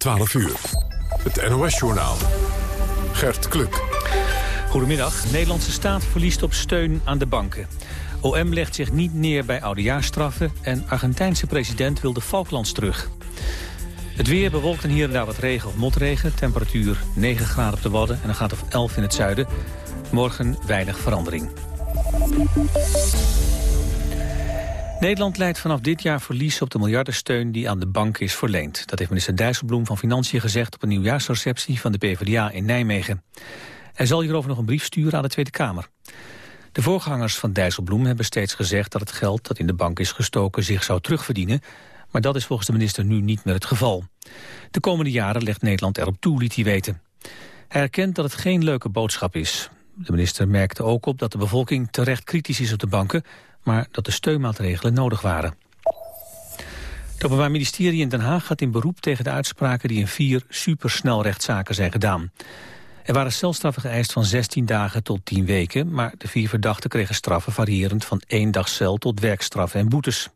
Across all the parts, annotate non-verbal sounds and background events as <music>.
12 uur. Het NOS-journaal. Gert Kluk. Goedemiddag. Nederlandse staat verliest op steun aan de banken. OM legt zich niet neer bij oudejaarstraffen... en Argentijnse president wil de Falklands terug. Het weer bewolkt en hier en daar wat regen of motregen. Temperatuur 9 graden op de Wadden en een gaat of 11 in het zuiden. Morgen weinig verandering. Nederland leidt vanaf dit jaar verlies op de miljardensteun die aan de bank is verleend. Dat heeft minister Dijsselbloem van Financiën gezegd op een nieuwjaarsreceptie van de PvdA in Nijmegen. Hij zal hierover nog een brief sturen aan de Tweede Kamer. De voorgangers van Dijsselbloem hebben steeds gezegd dat het geld dat in de bank is gestoken zich zou terugverdienen. Maar dat is volgens de minister nu niet meer het geval. De komende jaren legt Nederland erop toe, liet hij weten. Hij erkent dat het geen leuke boodschap is. De minister merkte ook op dat de bevolking terecht kritisch is op de banken maar dat de steunmaatregelen nodig waren. Het Openbaar Ministerie in Den Haag gaat in beroep tegen de uitspraken die in vier supersnelrechtszaken zijn gedaan. Er waren celstraffen geëist van 16 dagen tot 10 weken, maar de vier verdachten kregen straffen variërend van één dag cel tot werkstraffen en boetes.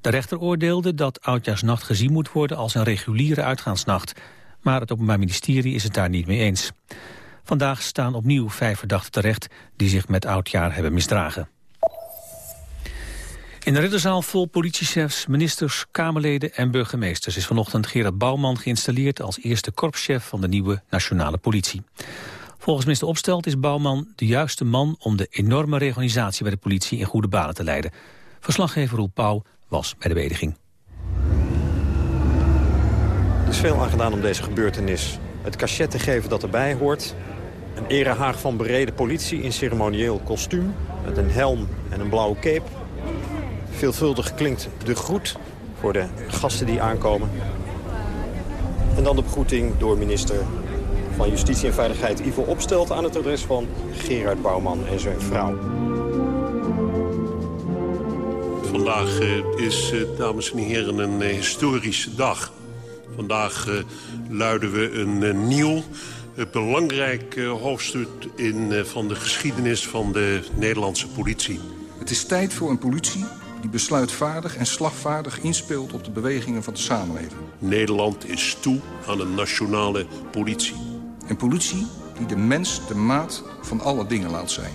De rechter oordeelde dat Oudjaarsnacht gezien moet worden als een reguliere uitgaansnacht, maar het Openbaar Ministerie is het daar niet mee eens. Vandaag staan opnieuw vijf verdachten terecht die zich met Oudjaar hebben misdragen. In de ridderzaal vol politiechefs, ministers, kamerleden en burgemeesters... is vanochtend Gerard Bouwman geïnstalleerd als eerste korpschef van de nieuwe nationale politie. Volgens minister Opstelt is Bouwman de juiste man om de enorme reorganisatie bij de politie in goede banen te leiden. Verslaggever Roel Pauw was bij de bediging. Er is veel aan gedaan om deze gebeurtenis het cachet te geven dat erbij hoort. Een erehaag van bereden politie in ceremonieel kostuum... met een helm en een blauwe cape Veelvuldig klinkt de groet voor de gasten die aankomen. En dan de begroeting door minister van Justitie en Veiligheid Ivo Opstelt... aan het adres van Gerard Bouwman en zijn vrouw. Vandaag eh, is, eh, dames en heren, een eh, historische dag. Vandaag luiden we een nieuw, belangrijk hoofdstuk in, van de geschiedenis van de Nederlandse politie. Het is tijd voor een politie die besluitvaardig en slagvaardig inspeelt op de bewegingen van de samenleving. Nederland is toe aan een nationale politie. Een politie die de mens de maat van alle dingen laat zijn.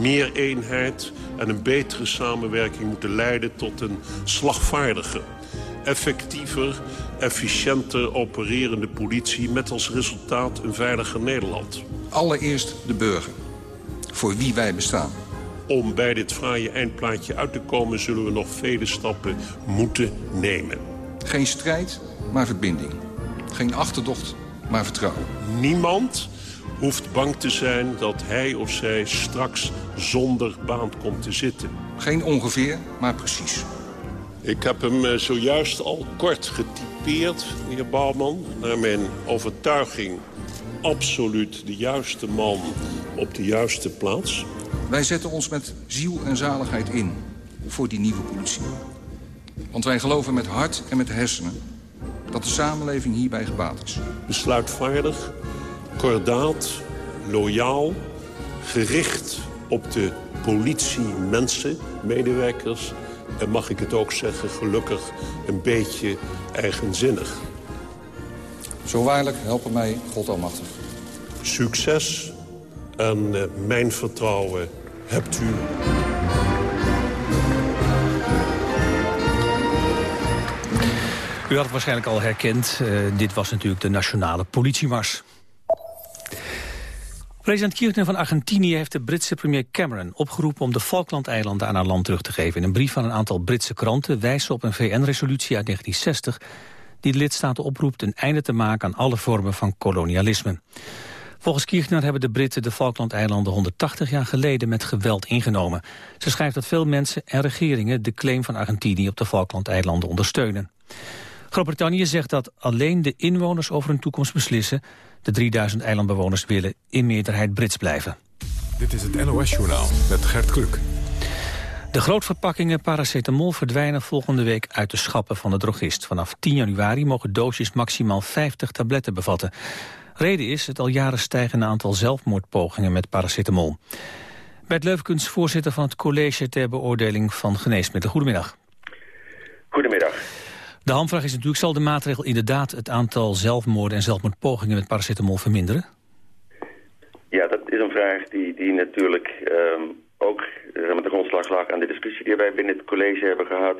Meer eenheid en een betere samenwerking moeten leiden tot een slagvaardiger, effectiever, efficiënter opererende politie... met als resultaat een veiliger Nederland. Allereerst de burger, voor wie wij bestaan. Om bij dit fraaie eindplaatje uit te komen... zullen we nog vele stappen moeten nemen. Geen strijd, maar verbinding. Geen achterdocht, maar vertrouwen. Niemand hoeft bang te zijn dat hij of zij straks zonder baan komt te zitten. Geen ongeveer, maar precies. Ik heb hem eh, zojuist al kort getypeerd, meneer Bouwman. Naar mijn overtuiging absoluut de juiste man op de juiste plaats. Wij zetten ons met ziel en zaligheid in voor die nieuwe politie. Want wij geloven met hart en met hersenen dat de samenleving hierbij gebaat is. Besluitvaardig, kordaat, loyaal, gericht op de politie, mensen, medewerkers... en mag ik het ook zeggen, gelukkig een beetje eigenzinnig. Zo waarlijk helpen mij God almachtig. Succes en uh, mijn vertrouwen hebt u. U had het waarschijnlijk al herkend. Uh, dit was natuurlijk de nationale politiemars. President Kirchner van Argentinië heeft de Britse premier Cameron opgeroepen om de Falklandeilanden aan haar land terug te geven. In een brief van een aantal Britse kranten wijst op een VN-resolutie uit 1960 die de lidstaten oproept een einde te maken aan alle vormen van kolonialisme. Volgens Kirchner hebben de Britten de Falklandeilanden 180 jaar geleden met geweld ingenomen. Ze schrijft dat veel mensen en regeringen de claim van Argentinië op de Falklandeilanden ondersteunen. Groot-Brittannië zegt dat alleen de inwoners over hun toekomst beslissen. De 3000 eilandbewoners willen in meerderheid Brits blijven. Dit is het NOS-journaal met Gert Kluk. De grootverpakkingen paracetamol verdwijnen volgende week uit de schappen van de drogist. Vanaf 10 januari mogen doosjes maximaal 50 tabletten bevatten. Reden is het al jaren stijgende aantal zelfmoordpogingen met paracetamol. Bert Leufkens, voorzitter van het College ter Beoordeling van Geneesmiddelen. Goedemiddag. Goedemiddag. De hamvraag is natuurlijk, zal de maatregel inderdaad het aantal zelfmoorden en zelfmoordpogingen met paracetamol verminderen? Ja, dat is een vraag die, die natuurlijk um, ook met de grondslag lag aan de discussie die wij binnen het college hebben gehad.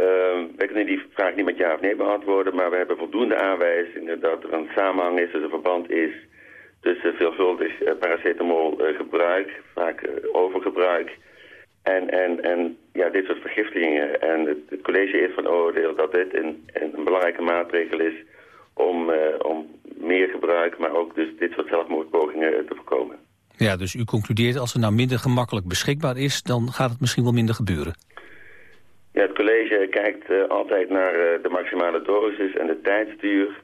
Uh, wij kunnen die vraag niet met ja of nee beantwoorden, maar we hebben voldoende aanwijzingen dat er een samenhang is, dus een verband is tussen veelvuldig uh, paracetamol uh, gebruik, vaak uh, overgebruik en, en, en ja, dit soort vergiftigingen. En het, college is van oordeel dat dit een, een belangrijke maatregel is om, om meer gebruik, maar ook dus dit soort zelfmoordpogingen te voorkomen. Ja, dus u concludeert als het nou minder gemakkelijk beschikbaar is, dan gaat het misschien wel minder gebeuren. Ja, het college kijkt uh, altijd naar uh, de maximale dosis en de tijdstuur.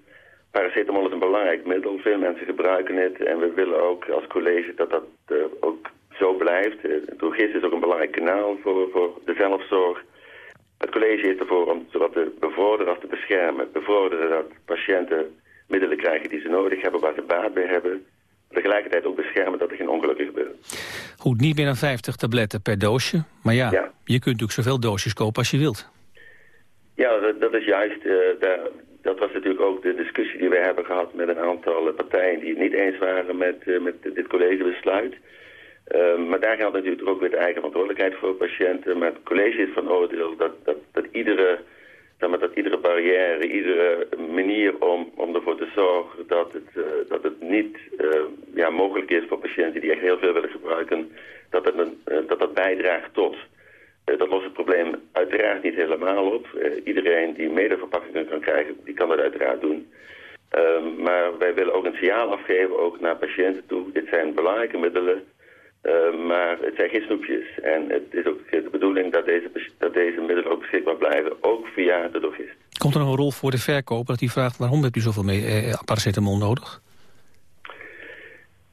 Paracetamol is een belangrijk middel, veel mensen gebruiken het en we willen ook als college dat dat uh, ook zo blijft. Het drogist is ook een belangrijk kanaal voor, voor de zelfzorg. Het college is ervoor om zowat te bevorderen als te beschermen. Bevorderen dat patiënten middelen krijgen die ze nodig hebben, waar ze baat bij hebben tegelijkertijd ook beschermen dat er geen ongelukken gebeuren. Goed, niet meer dan 50 tabletten per doosje. Maar ja, ja. je kunt natuurlijk zoveel doosjes kopen als je wilt. Ja, dat, dat is juist. Uh, daar, dat was natuurlijk ook de discussie die wij hebben gehad met een aantal partijen die het niet eens waren met, uh, met dit collegebesluit. Uh, maar daar geldt natuurlijk ook weer de eigen verantwoordelijkheid voor patiënten. Maar het college is van oordeel dat, dat, dat iedere maar dat iedere barrière, iedere manier om, om ervoor te zorgen dat het, uh, dat het niet uh, ja, mogelijk is voor patiënten die echt heel veel willen gebruiken, dat het een, uh, dat, dat bijdraagt tot. dat lost het probleem uiteraard niet helemaal op. iedereen die medeverpakkingen kan krijgen, die kan dat uiteraard doen. Ehm, maar wij willen ook een signaal afgeven, ook naar patiënten toe. Dit zijn belangrijke middelen uh, maar het zijn geen snoepjes. En het is ook de bedoeling dat deze, dat deze middelen ook beschikbaar blijven, ook via de drogist. Komt er nog een rol voor de verkoper dat hij vraagt... waarom hebt u zoveel mee, eh, paracetamol nodig?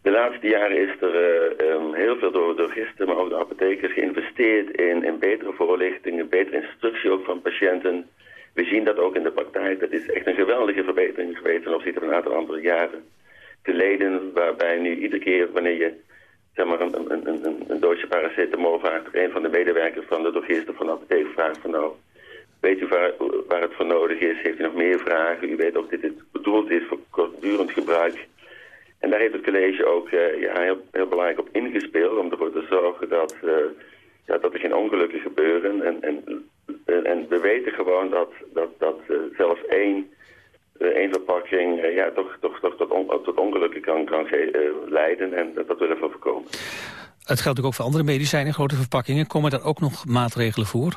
De laatste jaren is er uh, um, heel veel door drogisten, maar ook de apothekers... geïnvesteerd in, in betere voorlichting, een betere instructie ook van patiënten. We zien dat ook in de praktijk. Dat is echt een geweldige verbetering geweest ten opzichte van een aantal andere jaren geleden... waarbij nu iedere keer wanneer je zeg maar een, een, een, een doosje paracetamol vraagt... een van de medewerkers van de drogist of van apotheek vraagt van nou... Weet u waar, waar het voor nodig is? Heeft u nog meer vragen? U weet dat dit bedoeld is voor kortdurend gebruik. En daar heeft het college ook uh, ja, heel, heel, belangrijk op ingespeeld... om ervoor te zorgen dat, uh, ja, dat er geen ongelukken gebeuren. En, en, en we weten gewoon dat, dat, dat uh, zelfs één één verpakking eh, ja, toch, toch, toch tot, on, tot ongelukken kan, kan uh, leiden. En dat, dat willen we voorkomen. Het geldt ook voor andere medicijnen, grote verpakkingen. Komen daar ook nog maatregelen voor?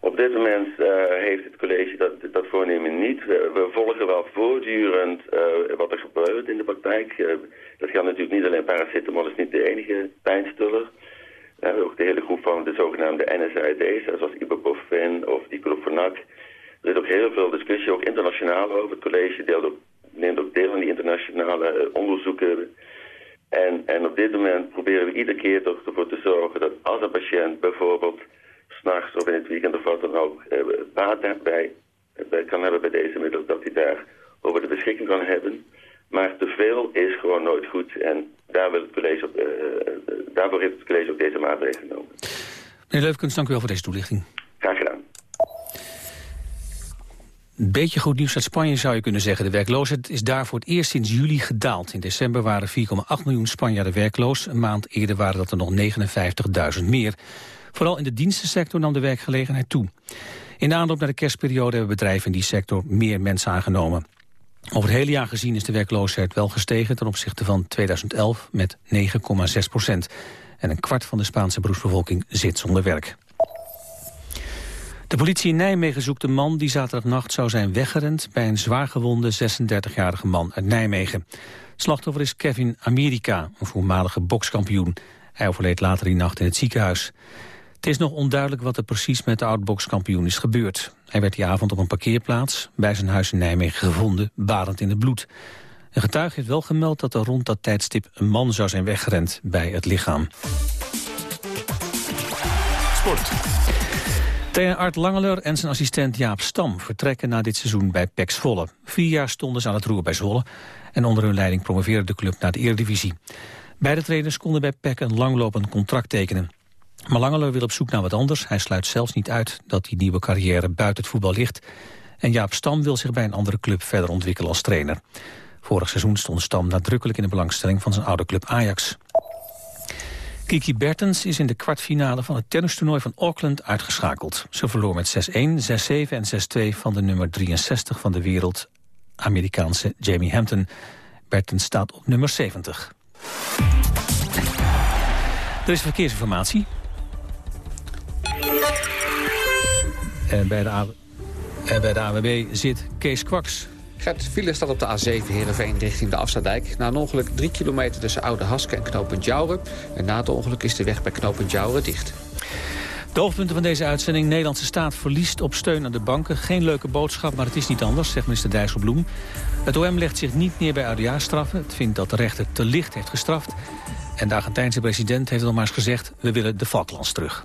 Op dit moment uh, heeft het college dat, dat voornemen niet. We, we volgen wel voortdurend uh, wat er gebeurt in de praktijk. Uh, dat geldt natuurlijk niet alleen paracetamol, is niet de enige pijnstiller. We hebben ook de hele groep van de zogenaamde NSAID's, zoals ibuprofen of diclofenac. Er is ook heel veel discussie, ook internationaal over. Het college deelt ook, neemt ook deel aan die internationale uh, onderzoeken. En, en op dit moment proberen we iedere keer toch ervoor te zorgen dat als een patiënt bijvoorbeeld s'nachts of in het weekend of wat dan ook uh, baat bij, bij, kan hebben bij deze middelen, dat hij daar over de beschikking kan hebben. Maar te veel is gewoon nooit goed en daar wil het college op, uh, daarvoor heeft het college ook deze maatregelen genomen. Meneer Leufkens, dank u wel voor deze toelichting. Graag gedaan. Een beetje goed nieuws uit Spanje zou je kunnen zeggen. De werkloosheid is daar voor het eerst sinds juli gedaald. In december waren 4,8 miljoen Spanjaarden werkloos. Een maand eerder waren dat er nog 59.000 meer. Vooral in de dienstensector nam de werkgelegenheid toe. In de aanloop naar de kerstperiode hebben bedrijven in die sector meer mensen aangenomen. Over het hele jaar gezien is de werkloosheid wel gestegen ten opzichte van 2011 met 9,6 procent. En een kwart van de Spaanse beroepsbevolking zit zonder werk. De politie in Nijmegen zoekt een man die zaterdagnacht zou zijn weggerend... bij een zwaargewonde 36-jarige man uit Nijmegen. slachtoffer is Kevin Amerika, een voormalige bokskampioen. Hij overleed later die nacht in het ziekenhuis. Het is nog onduidelijk wat er precies met de oud-bokskampioen is gebeurd. Hij werd die avond op een parkeerplaats bij zijn huis in Nijmegen gevonden, badend in het bloed. Een getuige heeft wel gemeld dat er rond dat tijdstip een man zou zijn weggerend bij het lichaam. Sport. Trainer Art Langeler en zijn assistent Jaap Stam vertrekken na dit seizoen bij PEC Zwolle. Vier jaar stonden ze aan het roer bij Zwolle en onder hun leiding promoveerde de club naar de Eredivisie. Beide trainers konden bij PEC een langlopend contract tekenen. Maar wil op zoek naar wat anders. Hij sluit zelfs niet uit dat die nieuwe carrière buiten het voetbal ligt. En Jaap Stam wil zich bij een andere club verder ontwikkelen als trainer. Vorig seizoen stond Stam nadrukkelijk in de belangstelling van zijn oude club Ajax. Kiki Bertens is in de kwartfinale van het tennistoernooi van Auckland uitgeschakeld. Ze verloor met 6-1, 6-7 en 6-2 van de nummer 63 van de wereld, Amerikaanse Jamie Hampton. Bertens staat op nummer 70. Er is verkeersinformatie. En bij de, en bij AWB zit Kees Kwaks. Gert, file staat op de A7 Heerenveen richting de Afstadijk. Na een ongeluk 3 kilometer tussen Oude Haske en knooppunt Jouren. En na het ongeluk is de weg bij knooppunt Jouren dicht. De hoofdpunten van deze uitzending. Nederlandse staat verliest op steun aan de banken. Geen leuke boodschap, maar het is niet anders, zegt minister Dijsselbloem. Het OM legt zich niet neer bij oudejaarsstraffen. Het vindt dat de rechter te licht heeft gestraft. En de Argentijnse president heeft nog maar eens gezegd... we willen de Falklands terug.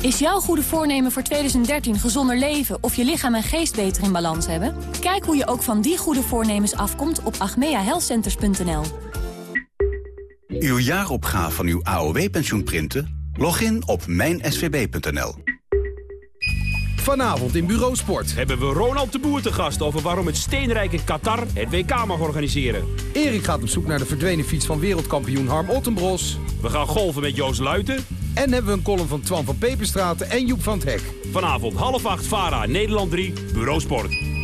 Is jouw goede voornemen voor 2013 gezonder leven of je lichaam en geest beter in balans hebben? Kijk hoe je ook van die goede voornemens afkomt op agmeahealthcenters.nl. Uw jaaropgave van uw AOW-pensioen printen? Log in op mijnsvb.nl. Vanavond in Bureau Sport hebben we Ronald de Boer te gast... over waarom het steenrijke Qatar het WK mag organiseren. Erik gaat op zoek naar de verdwenen fiets van wereldkampioen Harm Ottenbros. We gaan golven met Joost Luiten. En hebben we een column van Twan van Peperstraten en Joep van het Hek. Vanavond half acht, VARA, Nederland 3, Bureau Sport.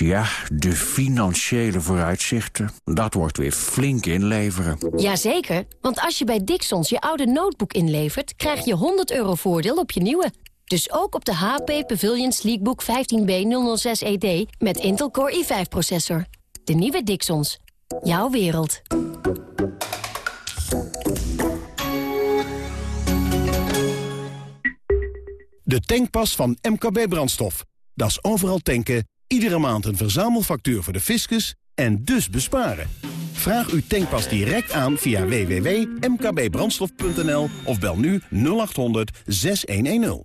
Ja, de financiële vooruitzichten. Dat wordt weer flink inleveren. Jazeker, want als je bij Dixons je oude notebook inlevert... krijg je 100 euro voordeel op je nieuwe. Dus ook op de HP Pavilion Sleekbook 15B006ED met Intel Core i5-processor. De nieuwe Dixons. Jouw wereld. De tankpas van MKB Brandstof. Dat is overal tanken Iedere maand een verzamelfactuur voor de fiscus en dus besparen. Vraag uw tankpas direct aan via www.mkbbrandstof.nl of bel nu 0800 6110.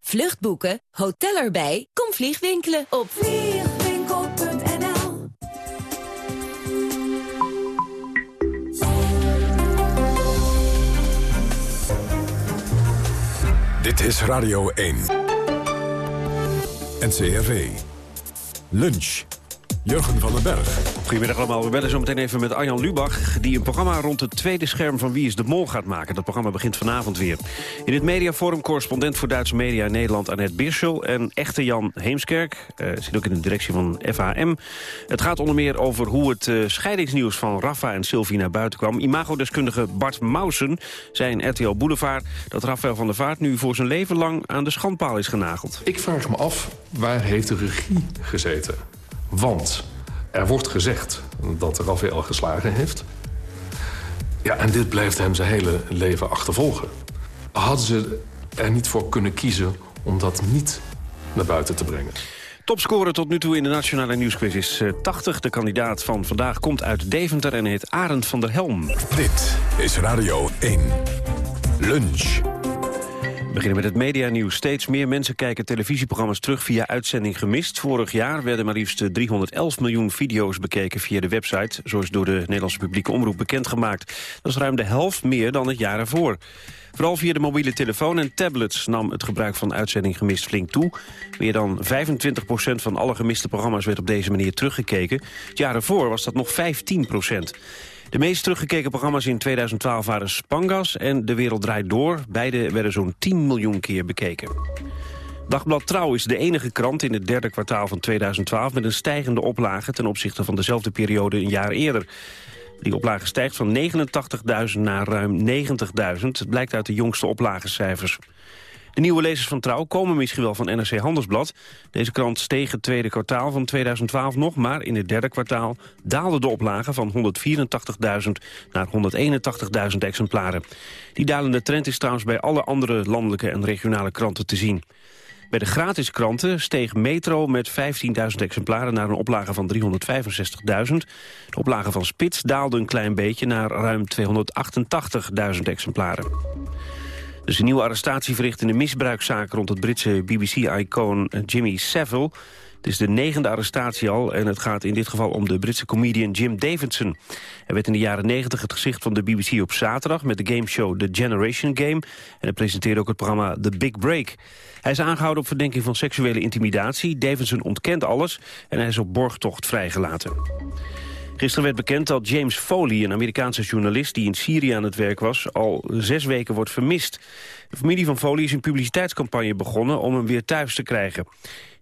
Vluchtboeken, hotel erbij, kom vliegwinkelen op vliegwinkel.nl Dit is Radio 1. NCRV. Lunch. Jurgen van den Berg. Goedemiddag allemaal. We bellen zo meteen even met Arjan Lubach... die een programma rond het tweede scherm van Wie is de Mol gaat maken. Dat programma begint vanavond weer. In het mediaforum correspondent voor Duitse media in Nederland... Annette Birschel en echte Jan Heemskerk. Uh, zit ook in de directie van FHM. Het gaat onder meer over hoe het uh, scheidingsnieuws van Rafa en Sylvie naar buiten kwam. Imagodeskundige Bart Mausen zei in RTL Boulevard... dat Rafael van der Vaart nu voor zijn leven lang aan de schandpaal is genageld. Ik vraag me af, waar heeft de regie gezeten? Want er wordt gezegd dat Rafael geslagen heeft. Ja, en dit blijft hem zijn hele leven achtervolgen. Hadden ze er niet voor kunnen kiezen om dat niet naar buiten te brengen? Topscorer tot nu toe in de Nationale Nieuwsquiz is 80. Eh, de kandidaat van vandaag komt uit Deventer en heet Arend van der Helm. Dit is Radio 1. Lunch. We beginnen met het medianieuws. Steeds meer mensen kijken televisieprogramma's terug via uitzending gemist. Vorig jaar werden maar liefst 311 miljoen video's bekeken via de website. Zo is door de Nederlandse publieke omroep bekendgemaakt. Dat is ruim de helft meer dan het jaar ervoor. Vooral via de mobiele telefoon en tablets nam het gebruik van uitzending gemist flink toe. Meer dan 25% van alle gemiste programma's werd op deze manier teruggekeken. Het jaar ervoor was dat nog 15 de meest teruggekeken programma's in 2012 waren Spangas en De Wereld Draait Door. Beide werden zo'n 10 miljoen keer bekeken. Dagblad Trouw is de enige krant in het derde kwartaal van 2012... met een stijgende oplage ten opzichte van dezelfde periode een jaar eerder. Die oplage stijgt van 89.000 naar ruim 90.000. Het blijkt uit de jongste oplagecijfers. De nieuwe lezers van Trouw komen misschien wel van NRC Handelsblad. Deze krant steeg het tweede kwartaal van 2012 nog... maar in het derde kwartaal daalde de oplage van 184.000 naar 181.000 exemplaren. Die dalende trend is trouwens bij alle andere landelijke en regionale kranten te zien. Bij de gratis kranten steeg Metro met 15.000 exemplaren naar een oplage van 365.000. De oplage van Spits daalde een klein beetje naar ruim 288.000 exemplaren. Dus een nieuwe arrestatie verricht in de misbruikzaak rond het Britse BBC-icoon Jimmy Savile. Het is de negende arrestatie al en het gaat in dit geval om de Britse comedian Jim Davidson. Hij werd in de jaren 90 het gezicht van de BBC op zaterdag met de gameshow The Generation Game. En hij presenteerde ook het programma The Big Break. Hij is aangehouden op verdenking van seksuele intimidatie. Davidson ontkent alles en hij is op borgtocht vrijgelaten. Gisteren werd bekend dat James Foley, een Amerikaanse journalist... die in Syrië aan het werk was, al zes weken wordt vermist. De familie van Foley is een publiciteitscampagne begonnen... om hem weer thuis te krijgen.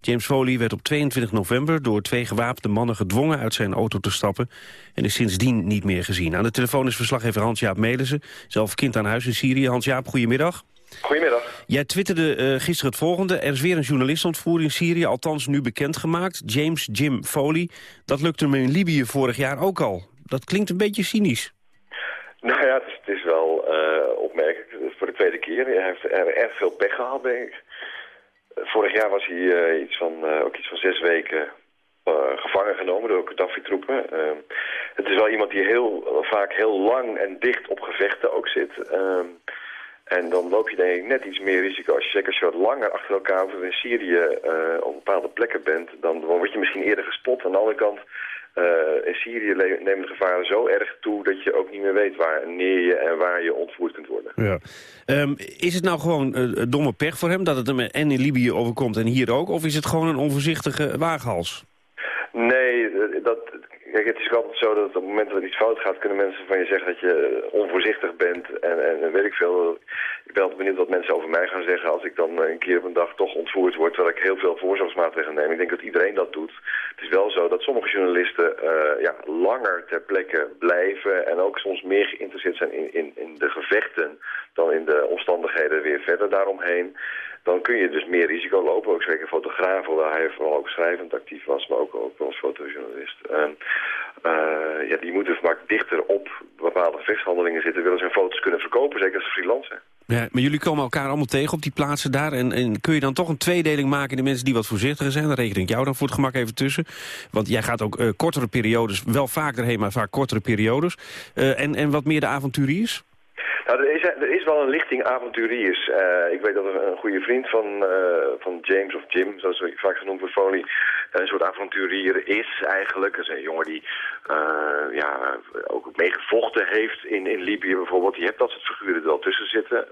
James Foley werd op 22 november door twee gewapende mannen gedwongen uit zijn auto te stappen en is sindsdien niet meer gezien. Aan de telefoon is verslaggever Hans-Jaap Melissen, zelf kind aan huis in Syrië. Hans-Jaap, goedemiddag. Goedemiddag. Jij twitterde uh, gisteren het volgende. Er is weer een journalist ontvoerd in Syrië, althans nu bekendgemaakt. James Jim Foley. Dat lukte hem in Libië vorig jaar ook al. Dat klinkt een beetje cynisch. Nou ja, het is, het is wel uh, opmerkelijk. Voor de tweede keer. Hij heeft er erg veel pech gehad, denk ik. Vorig jaar was hij uh, iets van, ook iets van zes weken gevangen genomen door Gaddafi-troepen. het is wel iemand die heel vaak heel lang en dicht op gevechten ook zit. En dan loop je denk ik net iets meer risico. Als je, zeker als je wat langer achter elkaar over in Syrië uh, op bepaalde plekken bent... Dan, word je misschien eerder gespot. Aan de andere kant, uh, in Syrië nemen de gevaren zo erg toe... dat je ook niet meer weet wanneer je en waar je ontvoerd kunt worden. Ja. Um, is het nou gewoon uh, domme pech voor hem dat het hem en in Libië overkomt en hier ook? Of is het gewoon een onvoorzichtige waaghals? Nee, Het is altijd zo dat op het moment dat iets fout gaat... kunnen mensen van je zeggen dat je onvoorzichtig bent en, en weet ik veel. Ik ben altijd benieuwd wat mensen over mij gaan zeggen... als ik dan een keer op een dag toch ontvoerd word... terwijl ik heel veel voorzorgsmaatregelen neem. Ik denk dat iedereen dat doet. Het is wel zo dat sommige journalisten uh, ja, langer ter plekke blijven... en ook soms meer geïnteresseerd zijn in, in, in de gevechten... dan in de omstandigheden weer verder daaromheen dan kun je dus meer risico lopen. Ook zeker fotograaf, waar hij vooral ook schrijvend actief was, maar ook, ook als fotojournalist. Uh, ja, die moeten vaak dichter op bepaalde vechthandelingen zitten, willen ze hun foto's kunnen verkopen, zeker als ze freelance zijn. Ja, maar jullie komen elkaar allemaal tegen op die plaatsen daar. En, en kun je dan toch een tweedeling maken in de mensen die wat voorzichtiger zijn? Dan reken ik jou dan voor het gemak even tussen. Want jij gaat ook uh, kortere periodes, wel vaak erheen, maar vaak kortere periodes. Uh, en, en wat meer de avonturiers? Nou, er is, er is wel een lichting avonturiers. Uh, ik weet dat een, goede vriend van, van James of Jim, zoals hij vaak genoemd wordt, Foley, een soort avonturier is eigenlijk. Dat is een jongen die uh, ja, ook meegevochten heeft in, in Libië bijvoorbeeld. Je hebt dat soort figuren er wel tussen zitten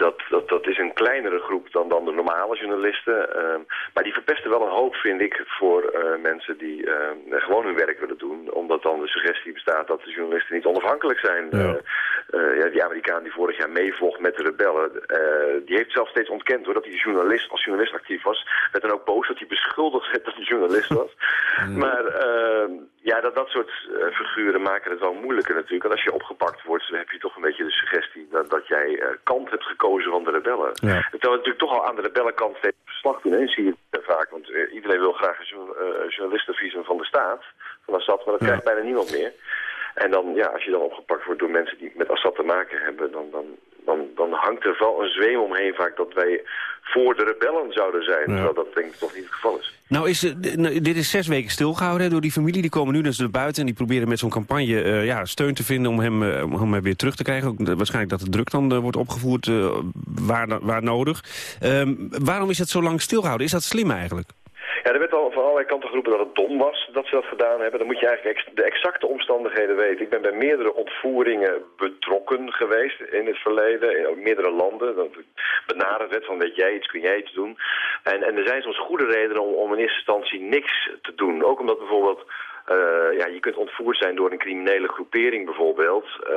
dat, dat, dat is een kleinere groep dan, dan de normale journalisten. Uh, maar die verpesten wel een hoop, vind ik, voor uh, mensen die uh, gewoon hun werk willen doen. Omdat dan de suggestie bestaat dat de journalisten niet onafhankelijk zijn. Ja. Ja die Amerikaan die vorig jaar meevocht met de rebellen, die heeft zelf steeds ontkend hoor, dat hij journalist, als journalist actief was. Werd dan ook boos dat hij beschuldigd werd dat hij journalist was. <laughs> Maar ehm, ja, dat, dat soort figuren maken het wel moeilijker natuurlijk. En als je opgepakt wordt, dan heb je toch een beetje de suggestie dat, dat jij kant hebt gekozen van de rebellen. Ja. Terwijl we natuurlijk toch al aan de rebellenkant steeds verslag doen. zie je het vaak. Want iedereen wil graag een journalistenvisum van de staat, van Assad, maar dat krijgt bijna niemand meer. En dan, ja, als je dan opgepakt wordt door mensen die met Assad te maken hebben, dan, dan, dan, dan hangt er wel een zweem omheen vaak dat wij voor de rebellen zouden zijn. Ja. Terwijl dat denk ik toch niet het geval is. Nou, is, nou, dit is zes weken stilgehouden door die familie. Die komen nu dus naar buiten en die proberen met zo'n campagne uh, ja, steun te vinden... om hem, uh, om hem weer terug te krijgen. Ook, waarschijnlijk dat de druk dan wordt opgevoerd waar, waar nodig. Ehm, waarom is het zo lang stilgehouden? Is dat slim eigenlijk? Ja, er werd al van allerlei kanten geroepen dat het dom was dat ze dat gedaan hebben. Dan moet je eigenlijk de exacte omstandigheden weten. Ik ben bij meerdere ontvoeringen betrokken geweest in het verleden, in meerdere landen. Dat benaderd werd van weet jij iets, kun jij iets doen. En, en er zijn soms goede redenen om, om in eerste instantie niks te doen. Ook omdat bijvoorbeeld uh, ja, je kunt ontvoerd zijn door een criminele groepering bijvoorbeeld. Uh,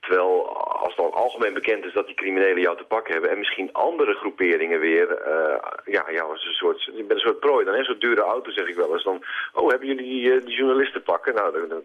terwijl als dan algemeen bekend is dat die criminelen jou te pakken hebben... en misschien andere groeperingen weer, uh, ja, ja als een soort, je bent een soort prooi. Dan is zo'n dure auto, zeg ik wel eens. Dan, oh, hebben jullie die, die journalisten pakken? Nou,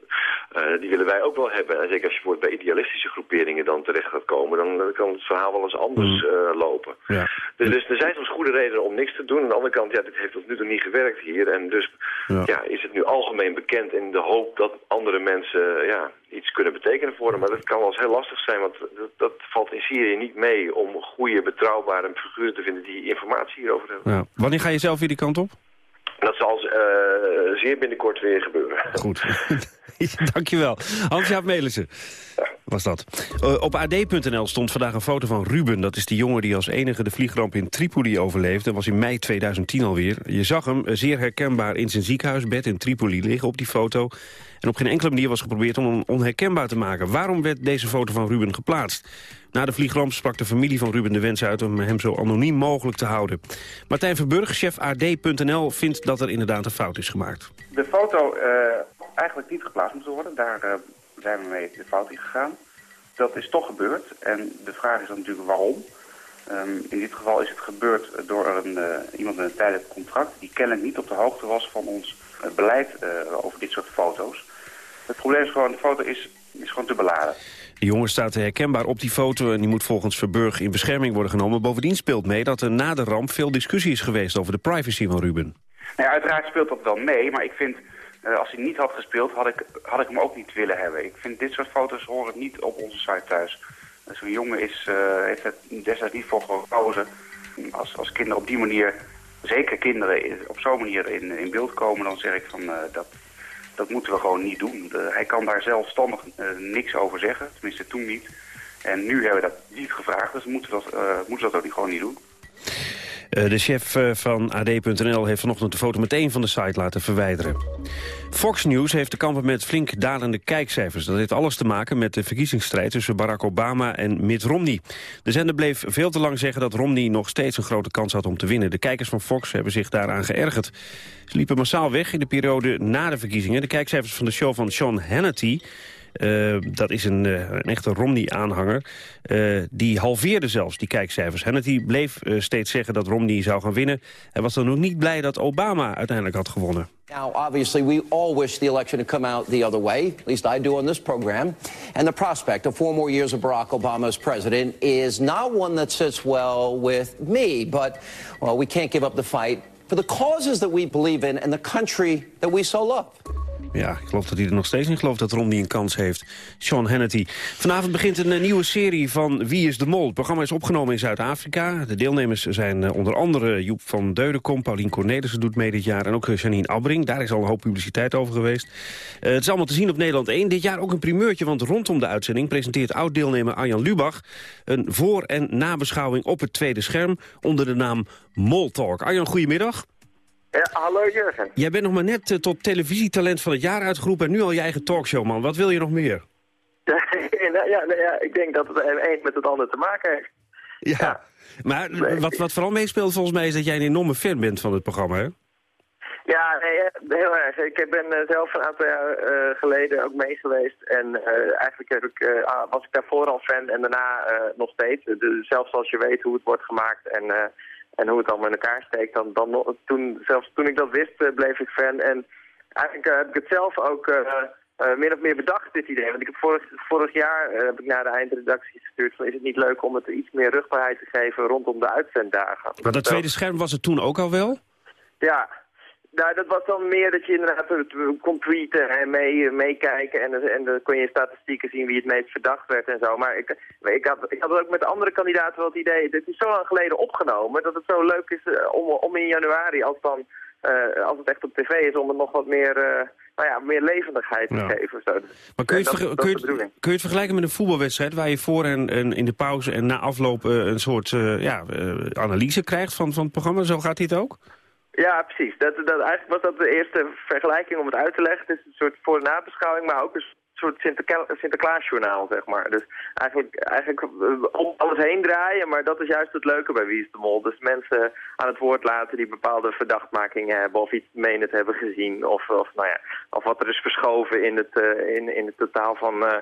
die willen wij ook wel hebben. En zeker als je bijvoorbeeld bij idealistische groeperingen dan terecht gaat komen... dan kan het verhaal wel eens anders mm. lopen. Ja. Dus, dus, er zijn soms goede redenen om niks te doen. Aan de andere kant, ja, dit heeft tot nu toe niet gewerkt hier. En dus ja. ja is het nu algemeen bekend in de hoop dat andere mensen ja, iets kunnen betekenen voor hem. Maar dat kan wel eens heel lastig zijn, want dat, dat valt in Syrië niet mee... om goede, betrouwbare figuren te vinden die informatie hierover hebben. Ja. Wanneer ga je zelf weer die kant op? Dat zal uh, zeer binnenkort weer gebeuren. Goed. <laughs> <laughs> Dankjewel. Hans-Jaap Melissen was dat. Uh, op ad.nl stond vandaag een foto van Ruben. Dat is die jongen die als enige de vliegramp in Tripoli overleefde. was in mei 2010 alweer. Je zag hem zeer herkenbaar in zijn ziekenhuisbed in Tripoli liggen op die foto. En op geen enkele manier was geprobeerd om hem onherkenbaar te maken. Waarom werd deze foto van Ruben geplaatst? Na de vliegramp sprak de familie van Ruben de wens uit om hem zo anoniem mogelijk te houden. Martijn Verburg, chef AD.nl, vindt dat er inderdaad een fout is gemaakt. De foto uh, eigenlijk niet geplaatst moet worden. Daar uh, zijn we mee de fout in gegaan. Dat is toch gebeurd en de vraag is dan natuurlijk waarom. Um, in dit geval is het gebeurd door een, uh, iemand met een tijdelijk contract... die kennelijk niet op de hoogte was van ons beleid over dit soort foto's. Het probleem is gewoon, de foto is, is gewoon te beladen. De jongen staat herkenbaar op die foto en die moet volgens Verburg in bescherming worden genomen. Bovendien speelt mee dat er na de ramp veel discussie is geweest over de privacy van Ruben. Nou ja, uiteraard speelt dat wel mee, maar ik vind, uh, als hij niet had gespeeld, had ik, had ik hem ook niet willen hebben. Ik vind dit soort foto's horen niet op onze site thuis. Uh, Zo'n jongen is, uh, heeft er destijds niet voor gekozen. Als, als kinderen op die manier, zeker kinderen op zo'n manier in, in beeld komen, dan zeg ik van dat, dat moeten we gewoon niet doen. hij kan daar zelfstandig niks over zeggen, tenminste toen niet. En nu hebben we dat niet gevraagd, dus moeten we dat, moeten dat ook gewoon niet doen. Uh, de chef van AD.nl heeft vanochtend de foto meteen van de site laten verwijderen. Fox News heeft te kampen met flink dalende kijkcijfers. Dat heeft alles te maken met de verkiezingsstrijd tussen Barack Obama en Mitt Romney. De zender bleef veel te lang zeggen dat Romney nog steeds een grote kans had om te winnen. De kijkers van Fox hebben zich daaraan geërgerd. Ze liepen massaal weg in de periode na de verkiezingen. De kijkcijfers van de show van Sean Hannity... Uh, dat is een, uh, een echte Romney-aanhanger. Uh, die halveerde zelfs die kijkcijfers. Hannity bleef steeds zeggen dat Romney zou gaan winnen. Hij was dan ook niet blij dat Obama uiteindelijk had gewonnen. Now, obviously, we all wish the election to come out the other way. At least I do on this program. And the prospect of four more years of Barack Obama as president is not one that sits well with me. But, we can't give up the fight for the causes that we believe in and the country that we so love. Ja, ik geloof dat hij er nog steeds niet gelooft dat Romney een kans heeft. Sean Hannity. Vanavond begint een nieuwe serie van Wie is de Mol. Het programma is opgenomen in Zuid-Afrika. De deelnemers zijn eh, onder andere Joep van Deudekom... Paulien Cornelissen doet mee dit jaar en ook eh, Janine Abbring. Daar is al een hoop publiciteit over geweest. Het is allemaal te zien op Nederland 1. Dit jaar ook een primeurtje, want rondom de uitzending... presenteert oud-deelnemer Arjan Lubach... een voor- en nabeschouwing op het tweede scherm... onder de naam Mol Talk. Arjan, goedemiddag. Ja, hallo Jurgen. Jij bent nog maar net uh, tot televisietalent van het jaar uitgeroepen... en nu al je eigen talkshow, man. Wat wil je nog meer? <laughs> ja, ja, ja, ik denk dat het een met het ander te maken heeft. Ja, maar wat, wat vooral meespeelt volgens mij... is dat jij een enorme fan bent van het programma, hè? Ja, nee, heel erg. Ik ben uh, zelf een aantal jaar uh, geleden ook mee geweest. En uh, eigenlijk heb ik, ah, was ik daarvoor al fan en daarna nog steeds. Dus zelfs als je weet hoe het wordt gemaakt en en hoe het allemaal in elkaar steekt, dan, dan toen, zelfs toen ik dat wist, eh, bleef ik fan. En eigenlijk uh, heb ik het zelf ook uh, min of meer bedacht, dit idee. Want ik heb vorig, vorig jaar heb ik naar de eindredactie gestuurd van is het niet leuk om het iets meer rugbaarheid te geven rondom de uitzenddagen. Maar dat tweede scherm was het toen ook al wel? Ja, nou, dat was dan meer dat je inderdaad kon tweeten en mee, meekijken. En, en dan kon je statistieken zien wie het meest verdacht werd en zo. Maar ik, ik, had, ik had ook met andere kandidaten wel het idee... dit is zo lang geleden opgenomen dat het zo leuk is om, om in januari... als, dan, uh, als het echt op tv is, om het nog wat meer... Uh, nou ja, meer levendigheid te geven. Zo. Maar kun je, het kun, je, kun je het vergelijken met een voetbalwedstrijd... waar je voor en, en in de pauze en na afloop een soort ja, analyse krijgt van, van het programma? Zo gaat dit ook? Ja, precies. Dat, dat, eigenlijk was dat de eerste vergelijking om het uit te leggen. Het is een soort voor- en nabeschouwing, maar ook een soort Sinterkla Sinterklaasjournaal, zeg maar. Dus eigenlijk, eigenlijk eh, om alles heen draaien, maar dat is juist het leuke bij Wie is de Mol. Dus mensen aan het woord laten die bepaalde verdachtmakingen hebben of iets menen te hebben gezien. Of, of, nou ja, of wat er is verschoven in het, eh, in, in het totaal van... eh,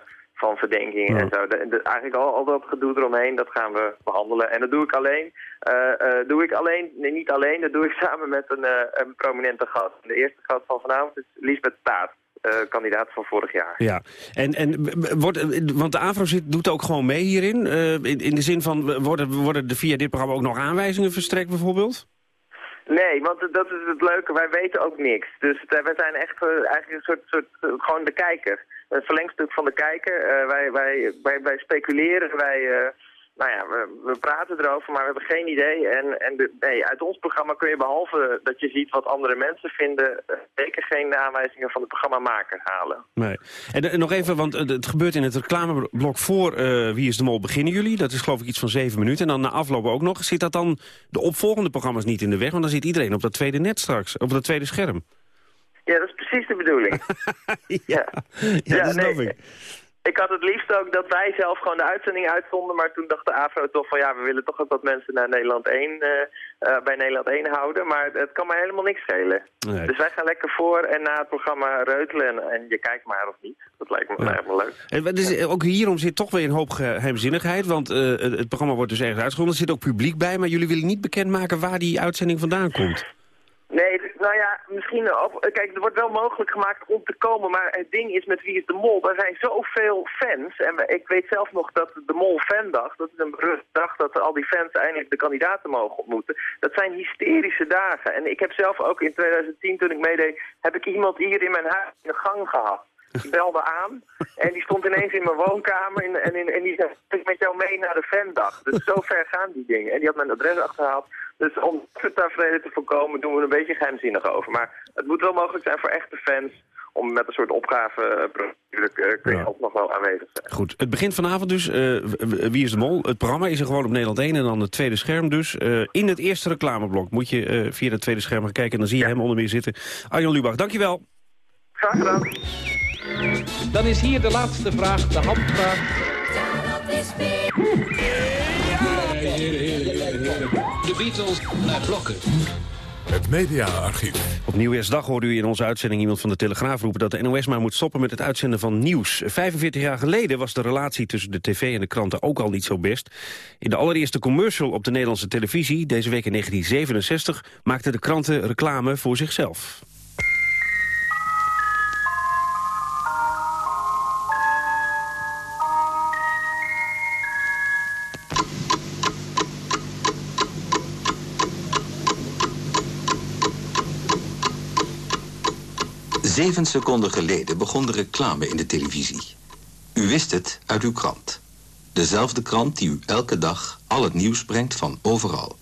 van verdenkingen en zo. De, de- eigenlijk al, al dat gedoe eromheen, dat gaan we behandelen. En dat doe ik alleen. eh, eh, doe ik alleen, nee, niet alleen, dat doe ik <laughs> samen met een, eh, een prominente gast. De eerste gast van vanavond is Lisbeth Staat, eh, kandidaat van vorig jaar. Ja, en, en wordt, want de AVRO zit, doet ook gewoon mee hierin. in, in de zin van, worden, worden er via dit programma ook nog aanwijzingen verstrekt bijvoorbeeld? Nee, want dat is het leuke. Wij weten ook niks. Dus wij zijn echt eigenlijk een soort, soort gewoon de kijker. Een verlengstuk van de kijker. Eh, wij, wij, wij, wij speculeren, wij, eh, nou ja, we, we praten erover, maar we hebben geen idee. En, en nee, uit ons programma kun je behalve dat je ziet wat andere mensen vinden, eh, zeker geen aanwijzingen van de programmamaker halen. Nee. En nog even, want het gebeurt in het reclameblok voor Wie is de Mol beginnen jullie. Dat is geloof ik iets van zeven minuten. En dan na afloop ook nog. Zit dat dan de opvolgende programma's niet in de weg? Want dan zit iedereen op dat tweede net straks, op dat tweede scherm. Ja, dat is precies de bedoeling. <laughs> ja, ja, dat snap nee, ik. Ik had het liefst ook dat wij zelf gewoon de uitzending uitzonden, maar toen dacht de AVRO toch van ja, we willen toch ook wat mensen naar Nederland 1, eh, eh, bij Nederland 1 houden, maar het kan mij helemaal niks schelen. Nee. Dus wij gaan lekker voor en na het programma reutelen en, en je kijkt maar of niet. Dat lijkt me, lijkt me leuk. En ook hierom zit toch weer een hoop geheimzinnigheid. Want eh, het, programma wordt dus ergens uitgezonden. Er zit ook publiek bij. Maar jullie willen niet bekendmaken waar die uitzending vandaan komt. Nee, nou ja, misschien... Op, kijk, er wordt wel mogelijk gemaakt om te komen, maar het ding is met Wie is de Mol, er zijn zoveel fans. En ik weet zelf nog dat de Mol Fandag, dat is een dag dat al die fans eindelijk de kandidaten mogen ontmoeten. Dat zijn hysterische dagen. En ik heb zelf ook in 2010, toen ik meedeed, heb ik iemand hier in mijn huis in de gang gehad. Die belde aan en die stond ineens in mijn woonkamer en, en, en die zei, ik met jou mee naar de fandag. Dus zo ver gaan die dingen. En die had mijn adres achterhaald. Dus om het tafereel te voorkomen doen we er een beetje geheimzinnig over. Maar het moet wel mogelijk zijn voor echte fans om met een soort opgaveprocedure kun je ook nog wel aanwezig zijn. Goed, het begint vanavond dus. eh, Wie is de Mol? Het programma is er gewoon op Nederland 1 en dan het tweede scherm dus. Eh, in het eerste reclameblok moet je eh, via het tweede scherm gaan kijken... en dan zie je hem onder meer zitten. Arjan Lubach, dankjewel. Graag gedaan. Dan is hier de laatste vraag, de handvraag. De Beatles naar blokken. Het mediaarchief. Op Nieuwjaarsdag hoorde u in onze uitzending iemand van de Telegraaf roepen... dat de NOS maar moet stoppen met het uitzenden van nieuws. 45 jaar geleden was de relatie tussen de tv en de kranten ook al niet zo best. In de allereerste commercial op de Nederlandse televisie, deze week in 1967... maakten de kranten reclame voor zichzelf. Zeven seconden geleden begon de reclame in de televisie. U wist het uit uw krant. Dezelfde krant die u elke dag al het nieuws brengt van overal.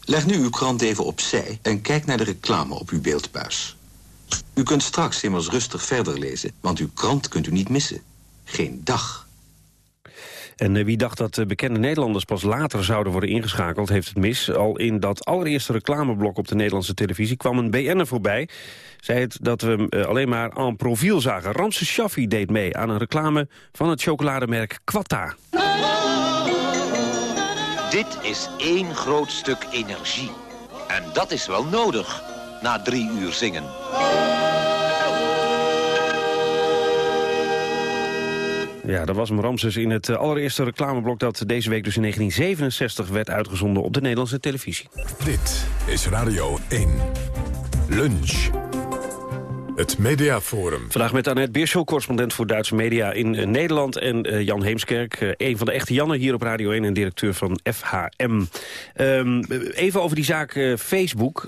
Leg nu uw krant even opzij en kijk naar de reclame op uw beeldbuis. U kunt straks immers rustig verder lezen, want uw krant kunt u niet missen. Geen dag. En eh, wie dacht dat eh, bekende Nederlanders pas later zouden worden ingeschakeld, heeft het mis. Al in dat allereerste reclameblok op de Nederlandse televisie kwam een BN'er voorbij. Zei het dat we hem eh, alleen maar en profiel zagen. Ramses Shaffi deed mee aan een reclame van het chocolademerk Quatta. Dit is één groot stuk energie. En dat is wel nodig na drie uur zingen. Ja, dat was hem Ramses in het eh, allereerste reclameblok dat deze week dus in 1967 werd uitgezonden op de Nederlandse televisie. Dit is Radio 1. Lunch. Het Mediaforum. Vandaag met Annette Beerschel, correspondent voor Duitse media in eh, Nederland. En eh, Jan Heemskerk, een van de echte Jannen hier op Radio 1 en directeur van FHM. Even over die zaak Facebook.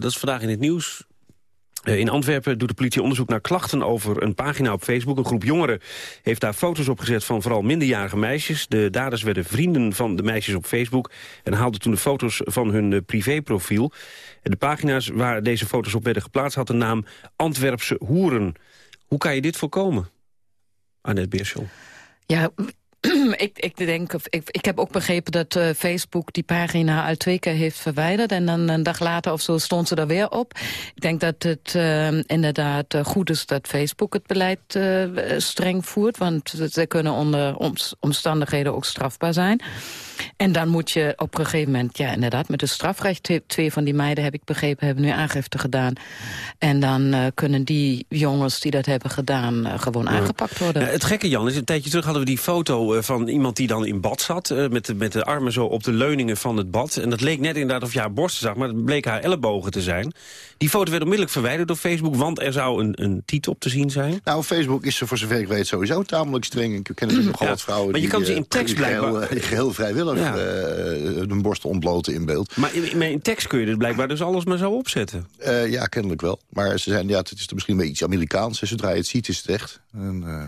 Dat is vandaag in het nieuws. Eh, In Antwerpen doet de politie onderzoek naar klachten over een pagina op Facebook. Een groep jongeren heeft daar foto's op gezet van vooral minderjarige meisjes. De daders werden vrienden van de meisjes op Facebook... en haalden toen de foto's van hun eh, privéprofiel. De pagina's waar deze foto's op werden geplaatst... had de naam Antwerpse hoeren. Hoe kan je dit voorkomen? Annette Beerschel. Ja, <clears throat> ik, ik, denk, ik, ik heb ook begrepen dat uh, Facebook die pagina al twee keer heeft verwijderd. En dan een dag later of zo stond ze er weer op. Ik denk dat het uh, inderdaad uh, goed is dat Facebook het beleid streng voert. Want ze kunnen onder omstandigheden ook strafbaar zijn. En dan moet je op een gegeven moment, ja inderdaad, met de strafrecht... twee van die meiden, heb ik begrepen, hebben nu aangifte gedaan. En dan uh, kunnen die jongens die dat hebben gedaan uh, gewoon aangepakt worden. Ja, het gekke, Jan, is een tijdje terug hadden we die foto uh, van iemand die dan in bad zat... met, de, met de armen zo op de leuningen van het bad. En dat leek net inderdaad of je haar borsten zag, maar het bleek haar ellebogen te zijn. Die foto werd onmiddellijk verwijderd door Facebook, want er zou een, een titel op te zien zijn. Nou, Facebook is er voor zover ik weet sowieso tamelijk streng. Ik ken natuurlijk <clears throat> nogal wat vrouwen maar je die, kan ze in tekst blijkbaar... Geheel, geheel vrijwillig ja. hun borsten ontbloten in beeld. Maar in, in, tekst kun je dit blijkbaar dus alles maar zo opzetten? Uh, ja, kennelijk wel. Maar ze zijn, ja, het is er misschien wel iets Amerikaans. Zodra je het ziet is het echt. En, uh...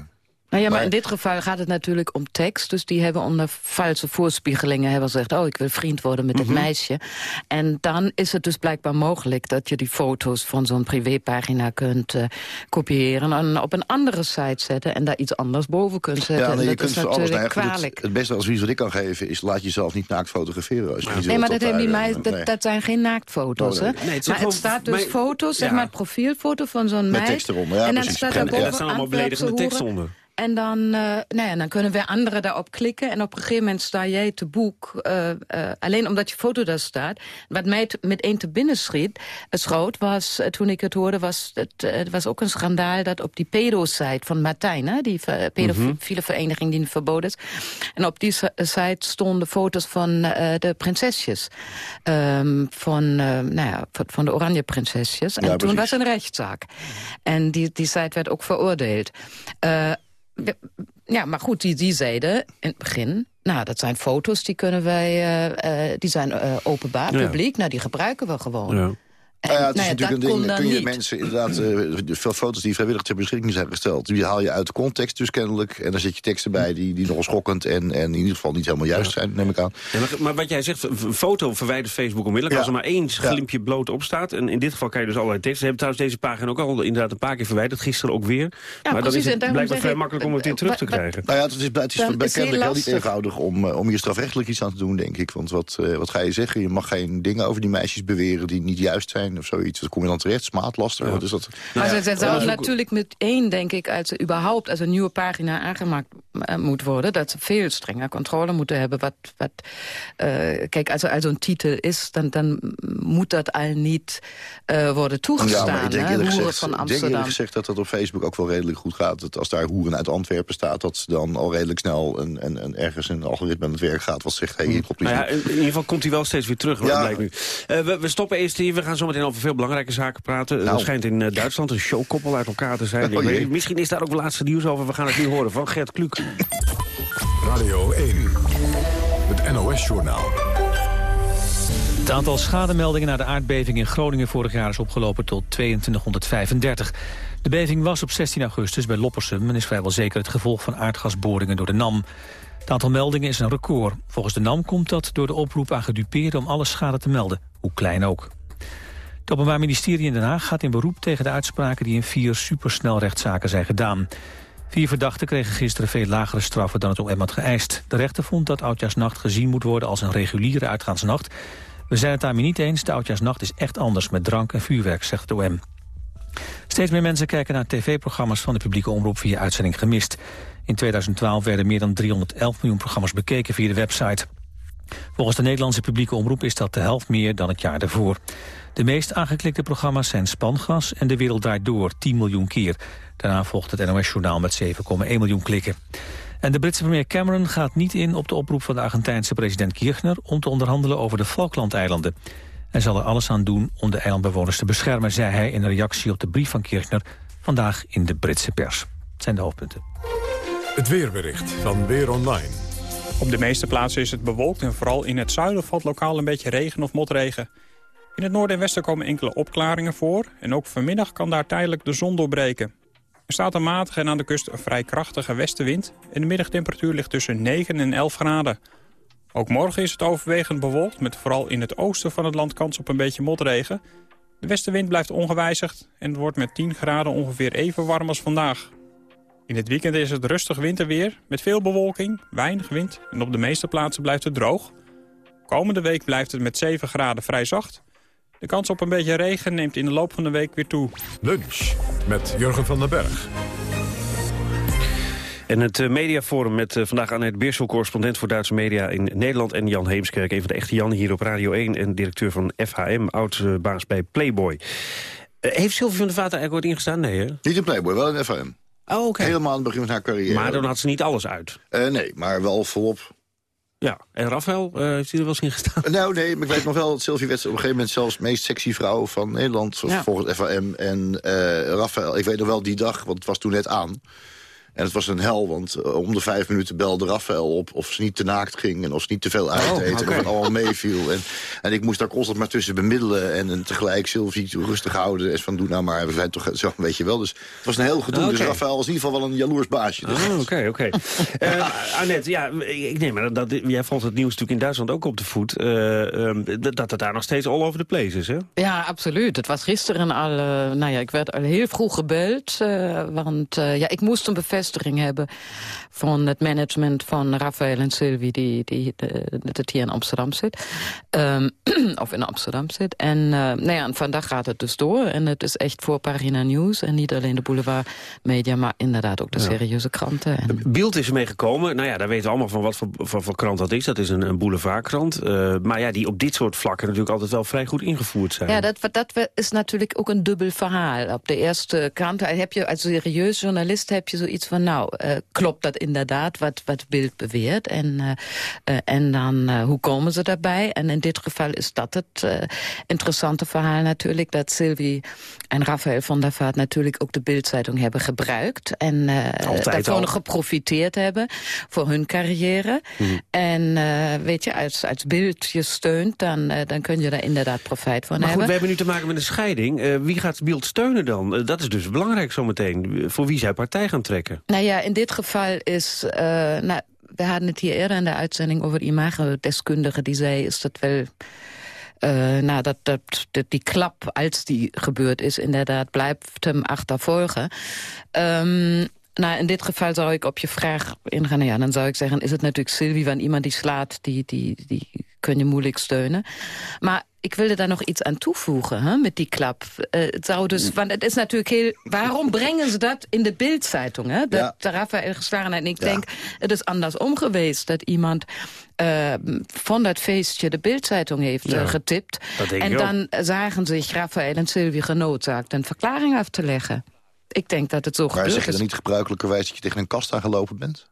Nou ja, maar, in dit geval gaat het natuurlijk om tekst. Dus die hebben onder valse voorspiegelingen hebben gezegd... oh, ik wil vriend worden met mm -hmm. meisje. En dan is het dus blijkbaar mogelijk... dat je die foto's van zo'n privépagina kunt uh, kopiëren... en op een andere site zetten en daar iets anders boven kunt zetten. Ja, nee, je dat kunt is natuurlijk kwalijk. Het, het, beste advies wat ik kan geven is... laat jezelf niet naakt fotograferen. Als je nee, maar dat, hebben die dat, nee. dat, zijn geen naaktfoto's. Oh, nee. Nee, het maar het staat dus foto's, zeg maar het profielfoto van zo'n meisje. Met tekst eronder, ja, En dan precies. staat En, daar en daar staan allemaal beledigende tekst onder. En dan, uh, nou ja, dan kunnen weer anderen daarop klikken. En op een gegeven moment sta jij te boek. Uh, uh, alleen omdat je foto daar staat. Wat mij meteen te binnen schiet, schoot was, toen ik het hoorde... was het, was ook een schandaal dat op die pedo-site van Martijn... Hè, die pedofiele mm -hmm. vereniging die verboden is... en op die site stonden foto's van de prinsesjes. Um, van, nou ja, van de oranje prinsesjes. En ja, toen was een rechtszaak. En die, die site werd ook veroordeeld. Ja, maar goed, die, die zeiden in het begin... nou, dat zijn foto's, die kunnen wij, uh, uh, die zijn uh, openbaar, Ja. publiek. Nou, die gebruiken we gewoon. Ja. Nou ja, het is nou ja, natuurlijk dat een ding. Dan dan kun je niet. mensen inderdaad, uh, veel foto's die vrijwillig ter beschikking zijn gesteld, die haal je uit de context dus kennelijk. En dan zet je teksten bij die, die nogal schokkend en, en in ieder geval niet helemaal juist zijn, neem ik aan. Ja, maar, maar wat jij zegt, een foto verwijdert Facebook onmiddellijk. Ja. Als er maar één glimpje bloot op staat. En in dit geval kan je dus allerlei teksten. Ze hebben trouwens deze pagina ook al inderdaad een paar keer verwijderd. Gisteren ook weer. maar dan precies, is en het blijkbaar vrij makkelijk om het weer terug te krijgen. Nou ja, het is, het is, Dan is kennelijk heel niet eenvoudig om, uh, om hier strafrechtelijk iets aan te doen, denk ik. Want wat, uh, wat ga je zeggen? Je mag geen dingen over die meisjes beweren die niet juist zijn of zoiets. Dat kom je dan terecht. Smaadlaster, wat is dat? Maar Nou ze, ja, ze zouden natuurlijk met één, denk ik, als er überhaupt als een nieuwe pagina aangemaakt eh, moet worden, dat ze veel strenger controle moeten hebben. Wat, wat, eh, kijk, als er al zo'n titel is, dan, dan moet dat al niet eh, worden toegestaan. Ja, maar ik denk eerlijk, gezegd, van denk Amsterdam. eerlijk gezegd dat dat op Facebook ook wel redelijk goed gaat. Dat als daar hoeren uit Antwerpen staat, dat ze dan al redelijk snel een, een, een, ergens een algoritme aan het werk gaat wat zegt, hé, hey, hier klopt iets Nou ja, in, ieder geval komt hij wel steeds weer terug, Ja. ja. blijkt nu. Eh, we, we stoppen eerst hier. We gaan zo meteen over veel belangrijke zaken praten. Nou. Er schijnt in eh, Duitsland een showkoppel uit elkaar te zijn. Oh, weet Misschien is daar ook laatste nieuws over. We gaan het nu horen van Gert Kluk. Radio 1. Het NOS-journaal. Het aantal schademeldingen na de aardbeving in Groningen vorig jaar is opgelopen tot 2235. De beving was op 16 augustus bij Loppersum en is vrijwel zeker het gevolg van aardgasboringen door de NAM. Het aantal meldingen is een record. Volgens de NAM komt dat door de oproep aan gedupeerden om alle schade te melden, hoe klein ook. Het Openbaar Ministerie in Den Haag gaat in beroep tegen de uitspraken die in vier supersnelrechtszaken zijn gedaan. Vier verdachten kregen gisteren veel lagere straffen dan het OM had geëist. De rechter vond dat Oudjaarsnacht gezien moet worden als een reguliere uitgaansnacht. We zijn het daarmee niet eens, de Oudjaarsnacht is echt anders met drank en vuurwerk, zegt het OM. Steeds meer mensen kijken naar tv-programma's van de publieke omroep via uitzending gemist. In 2012 werden meer dan 311 miljoen programma's bekeken via de website. Volgens de Nederlandse publieke omroep is dat de helft meer dan het jaar daarvoor. De meest aangeklikte programma's zijn Spangas en De Wereld Draait Door, 10 miljoen keer. Daarna volgt het NOS-journaal met 7,1 miljoen klikken. En de Britse premier Cameron gaat niet in op de oproep van de Argentijnse president Kirchner... om te onderhandelen over de Falklandeilanden. Hij zal er alles aan doen om de eilandbewoners te beschermen... zei hij in een reactie op de brief van Kirchner... vandaag in de Britse pers. Het zijn de hoofdpunten. Het weerbericht van Weer Online. Op de meeste plaatsen is het bewolkt en vooral in het zuiden valt lokaal een beetje regen of motregen. In het noorden en westen komen enkele opklaringen voor en ook vanmiddag kan daar tijdelijk de zon doorbreken. Er staat een matige en aan de kust een vrij krachtige westenwind en de middagtemperatuur ligt tussen 9 en 11 graden. Ook morgen is het overwegend bewolkt met vooral in het oosten van het land kans op een beetje motregen. De westenwind blijft ongewijzigd en het wordt met 10 graden ongeveer even warm als vandaag. In het weekend is het rustig winterweer met veel bewolking, weinig wind en op de meeste plaatsen blijft het droog. Komende week blijft het met 7 graden vrij zacht. De kans op een beetje regen neemt in de loop van de week weer toe. Lunch met Jurgen van den Berg. En het eh, mediaforum met eh, vandaag Annette Beersel, correspondent voor Duitse media in Nederland. En Jan Heemskerk, een van de echte Jan hier op Radio 1 en directeur van FHM, oud-baas bij Playboy. Eh, heeft Sylvie van der Vaart eigenlijk ooit ingestaan? Nee, hè? Niet in Playboy, wel in FHM. Oh, oké. Helemaal aan het begin van haar carrière. Maar dan had ze niet alles uit. Eh, nee, maar wel volop. Ja, en Rafael, eh, heeft hij er wel eens in gestaan? Nou, nee, maar ik weet nog wel dat Sylvie werd op een gegeven moment zelfs meest sexy vrouw van Nederland. Ja. Volgens FAM. En eh Rafael, ik weet nog wel die dag, want het was toen net aan. En het was een hel, want eh, om de vijf minuten belde Rafael op... of ze niet te naakt ging en of ze niet te veel uitdeed... oké. en of het allemaal meeviel. En, en ik moest daar constant maar tussen bemiddelen... en, en tegelijk Sylvie rustig houden. En van, doe nou maar, we zijn toch zo, weet je wel. Dus het was een heel gedoe. Dus Oké. Rafael was in ieder geval wel een jaloers baasje. Dus- <laughs> Ah, Oké, oké. Eh, Annette, ja, ik neem maar dat, jij volgt het nieuws natuurlijk in Duitsland ook op de voet. eh, ehm, dat dat het daar nog steeds all over the place is, hè? Ja, absoluut. Het was gisteren al... eh, nou ja, ik werd al heel vroeg gebeld. eh, want eh, ja, ik moest een bevestiging hebben... van het management van Rafael en Sylvie... die, die eh, dat het hier in Amsterdam zit. Ehm, <clears throat> of in Amsterdam zit. En, eh, nou ja, en vandaag gaat het dus door. En het is echt voorpagina nieuws. En niet alleen de boulevard media... maar inderdaad ook de Ja. serieuze kranten. En, Beeld is ermee gekomen. Nou ja, daar weten we allemaal van wat voor, voor, voor krant dat is. Dat is een, een boulevardkrant. Eh, maar ja, die op dit soort vlakken natuurlijk altijd wel vrij goed ingevoerd zijn. Ja, dat, dat is natuurlijk ook een dubbel verhaal. Op de eerste kant heb je als serieus journalist heb je zoiets van... nou, klopt dat inderdaad wat, wat Bild beweert? En, eh, eh, en dan, eh, hoe komen ze daarbij? En in dit geval is dat het interessante verhaal natuurlijk... dat Sylvie en Raphaël van der Vaart natuurlijk ook de Bildzeitung hebben gebruikt. En daarvan al. geprofiteerd hebben voor hun carrière. Mhm. En weet je, als, als Bild je steunt, dan, dan kun je daar inderdaad profijt van Maar goed, hebben. we hebben nu te maken met een scheiding. Wie gaat Beeld steunen dan? Dat is dus belangrijk zometeen. Voor wie zij partij gaan trekken. Nou ja, in dit geval eh, nou, we hadden het hier eerder in de uitzending over de imagodeskundige... die zei, is dat wel... nou, dat, die klap, als die gebeurd is, inderdaad blijft hem achtervolgen. Ehm, nou, in dit geval zou ik op je vraag ingaan. Ja, dan zou ik zeggen, is het natuurlijk Sylvie, want iemand die slaat, die, die, die kun je moeilijk steunen. Maar ik wilde daar nog iets aan toevoegen, hè, met die klap. Eh, het zou dus, want het is natuurlijk heel... Waarom brengen ze dat in de Bildzeitung? hè? Dat Ja. de Raphaël geslagen En ik denk, het is andersom geweest... dat iemand eh, van dat feestje de Bildzeitung heeft Ja, eh, getipt. en dan zagen zich Raphaël en Sylvie genoodzaakt... een verklaring af te leggen. Ik denk dat het zo Maar gebeurd zeg je is. dan niet gebruikelijkerwijs dat je tegen een kast aangelopen bent?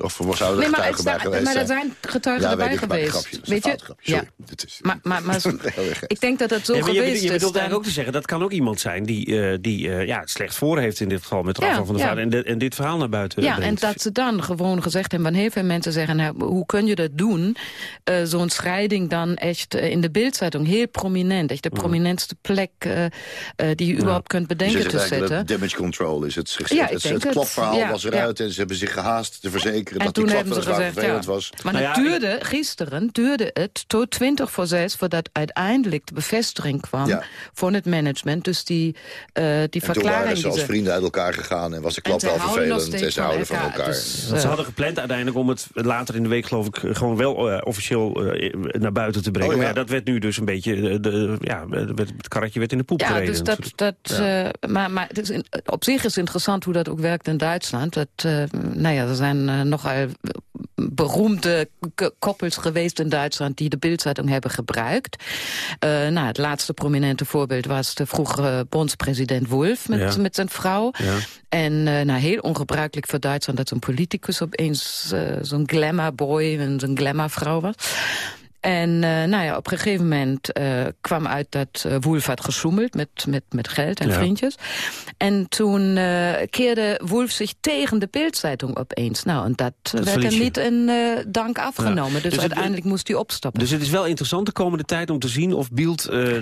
Of zou er Nee, maar, getuigen het bij geweest maar er zijn? getuigen Ja, erbij ik, geweest. grapje, dat is Weet je? Sorry, dit is- Maar, maar, maar <laughs> ik denk dat het zo Ja, maar je, geweest bedoelt- je is. bedoelt eigenlijk ook te zeggen... dat kan ook iemand zijn die, eh, die eh, ja, het slecht voor heeft in dit geval... met Ja, Rafael van der ja. Vaart en, de- en dit verhaal naar buiten Ja, en dat ze dan gewoon gezegd hebben... want heel veel mensen zeggen, nou, hoe kun je dat doen? Eh, Zo'n scheiding dan echt in de Bildzeitung, heel prominent. Echt de prominentste plek die je überhaupt kunt Je bedenken te zetten. dat damage control is. Het, het, Ja, ik het, het Ja, was ja. eruit en ze hebben zich gehaast te verzekeren En dat die toen klap hebben ze gezegd, ja. vervelend was. Maar Nou het ja, duurde, gisteren duurde het tot 20 voor 6... voordat uiteindelijk de bevestiging kwam Ja. van het management. Dus die, eh, die En toen verklaring waren ze als vrienden uit elkaar gegaan en was de klap wel vervelend en ze houden van elkaar, elkaar. dus, ze hadden gepland uiteindelijk om het later in de week, geloof ik, gewoon wel eh, officieel eh, naar buiten te brengen. Oh, ja. Maar ja, dat werd nu dus een beetje, eh, de, ja, het karretje werd in de poep Ja, gereden. dus dat, dat, Ja. eh, maar, maar het is in- op zich is het interessant hoe dat ook werkt in Duitsland. Dat, eh, nou ja, er zijn eh, nogal beroemde k- koppels geweest in Duitsland die de Bildzeitung hebben gebruikt. Eh, nou, het laatste prominente voorbeeld was de vroegere bondspresident Wolf met, Ja. met zijn vrouw. Ja. En eh, nou, heel ongebruikelijk voor Duitsland dat een politicus opeens eh, zo'n glamourboy en zo'n glamourvrouw was. En eh, nou ja, op een gegeven moment eh, kwam uit dat eh Wolf had gesjoemeld met, met, met geld en Ja. vriendjes. En toen eh, keerde Wolf zich tegen de Bildzeitung opeens. Nou, en dat, werd hem niet in dank afgenomen. Ja. Dus, Dus het- uiteindelijk moest hij opstappen. Dus het is wel interessant de komende tijd om te zien of eh,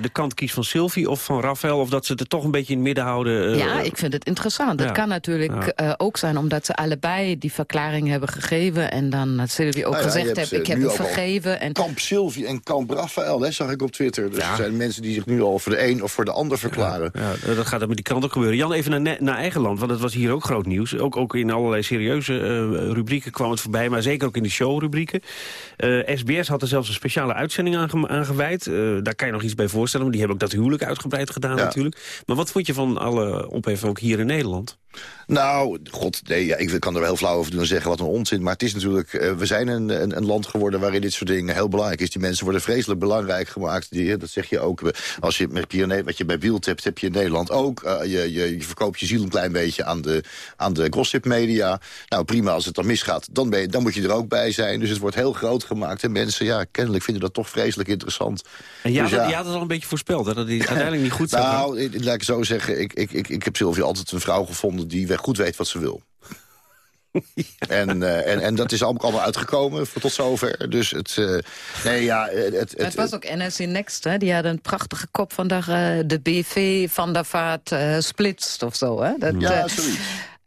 de kant kiest van Sylvie of van Rafael. Of dat ze het er toch een beetje in het midden houden. ja, ik vind het interessant. ja. Het kan natuurlijk Ja. eh, ook zijn omdat ze allebei die verklaring hebben gegeven. En dan had Sylvie ook Nou gezegd hebt, heeft, ik heb hem vergeven. En, Kamp Sylvie en Kamp Raphaël, hè, zag ik op Twitter. Dus er zijn mensen die zich nu al voor de een of voor de ander verklaren. Ja, dat gaat met die krant ook gebeuren. Jan, even naar, naar eigen land, want het was hier ook groot nieuws. Ook, ook in allerlei serieuze uh, rubrieken kwam het voorbij, maar zeker ook in de showrubrieken. Uh, SBS had er zelfs een speciale uitzending aan, aan gewijd. Uh, daar kan je nog iets bij voorstellen, maar die hebben ook dat huwelijk uitgebreid gedaan natuurlijk. Maar wat vond je van alle opheffen ook hier in Nederland? Nou, god, nee, ja, ik kan er wel heel flauw over doen en zeggen wat een onzin. Maar het is natuurlijk, uh, we zijn een, een, een, land geworden waarin dit soort dingen heel belangrijk is. Die mensen worden vreselijk belangrijk gemaakt. Die, dat zeg je ook, als je met Pyrenee, wat je bij Wield hebt, heb je in Nederland ook. Uh, je, je, je, verkoopt je ziel een klein beetje aan de, aan de gossip media. Nou, prima, als het dan misgaat, dan, ben je, dan moet je er ook bij zijn. Dus het wordt heel groot gemaakt. En mensen, ja, kennelijk vinden dat toch vreselijk interessant. En jij dus had, had het al een beetje voorspeld, hè, dat die <laughs> uiteindelijk niet goed zou Nou, laat ik zo zeggen, ik, ik, ik, ik heb Sylvie altijd een vrouw gevonden die goed weet wat ze wil. <laughs> En, uh, en, en dat is allemaal, allemaal uitgekomen tot zover. Dus het... Uh, nee, ja, het, het, het, was ook NRC Next, hè? Die hadden een prachtige kop vandaag. Uh, de BV van de vaart splitst of zo, hè? Dat, ja, zoiets.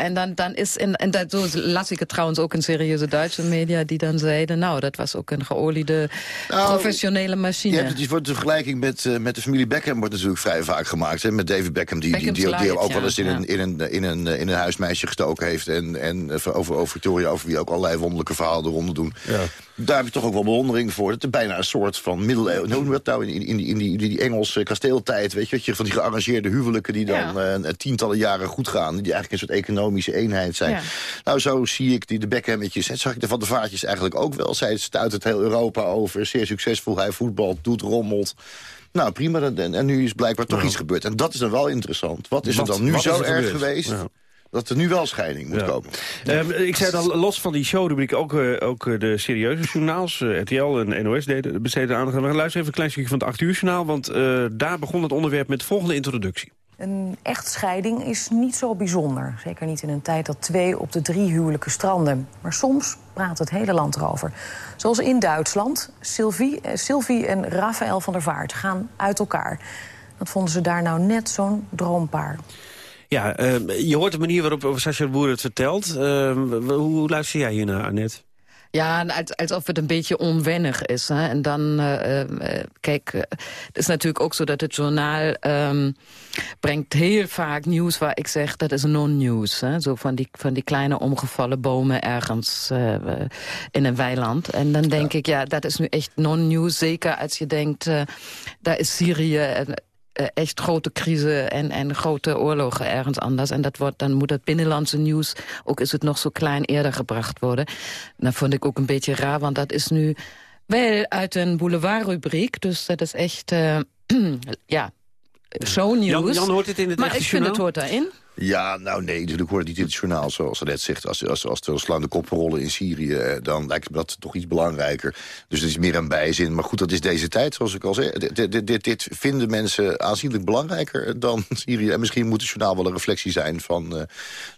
En dan, dan is, in, en dat, zo las ik het trouwens ook in serieuze Duitse media... die dan zeiden, nou, dat was ook een geoliede nou, professionele machine. Je hebt het, wordt de vergelijking met, uh, met de familie Beckham wordt natuurlijk vrij vaak gemaakt. Hè, met David Beckham, die, die, die, die, ook wel eens in, ja. een, in, een, in, een, in een huismeisje gestoken heeft. En, en over, over Victoria, over wie ook allerlei wonderlijke verhalen de ronde doen. Ja. Daar heb je toch ook wel bewondering voor. Het is bijna een soort van middeleeuwen. Hoe noem je dat nou? In, in, die, in die, die Engelse kasteeltijd, weet je, wat je, van die gearrangeerde huwelijken... die dan ja. uh, tientallen jaren goed gaan. Die eigenlijk een soort economische eenheid zijn. Ja. Nou, zo zie ik die de Beckhammetjes, en zag ik de Van de Vaartjes eigenlijk ook wel. Zij stuit het heel Europa over, zeer succesvol. Hij voetbalt, doet, rommelt. Nou, prima. En, en nu is blijkbaar toch iets gebeurd. En dat is dan wel interessant. Wat is wat, er dan nu zo erg geweest... Dat er nu wel scheiding moet ja. komen. Uh, ik zei dan, los van die showrubriek, ook, uh, ook uh, de serieuze journaals, RTL en NOS deden, besteden aandacht. We gaan luisteren even een klein stukje van het 8 uur journaal, want daar begon het onderwerp met de volgende introductie. Een echtscheiding is niet zo bijzonder. Zeker niet in een tijd dat twee op de drie huwelijken stranden. Maar soms praat het hele land erover. Zoals in Duitsland. Sylvie, Sylvie en Raphaël van der Vaart gaan uit elkaar. Dat vonden ze daar nou net zo'n droompaar. Ja, uh, je hoort de manier waarop Sascha Boer het vertelt. Uh, hoe luister jij hiernaar, Annette? Ja, als, alsof het een beetje onwennig is. Hè? En dan, uh, kijk, het is natuurlijk ook zo dat het journaal um, brengt heel vaak nieuws waar ik zeg dat is non-nieuws. Zo van die, van die kleine omgevallen bomen ergens uh, in een weiland. En dan denk ja. ik, ja, dat is nu echt non-nieuws. Zeker als je denkt, daar is Syrië echt grote crisis en, en grote oorlogen ergens anders. En dat wordt, dan moet het binnenlandse nieuws, ook is het nog zo klein, eerder gebracht worden. Dat vond ik ook een beetje raar, want dat is nu wel uit een boulevardrubriek. Dus dat is echt, <clears throat> uh, ja, shownieuws. Jan, Jan hoort het in het Maar ik vind het hoort daarin. Ja, nou nee, natuurlijk hoort het niet in het journaal, zoals ze net zegt. Als, als, als er slaande koppen rollen in Syrië, dan lijkt me dat toch iets belangrijker. Dus het is meer een bijzin. Maar goed, dat is deze tijd, zoals ik al zei. Dit, dit, dit, dit vinden mensen aanzienlijk belangrijker dan Syrië. En misschien moet het journaal wel een reflectie zijn van uh,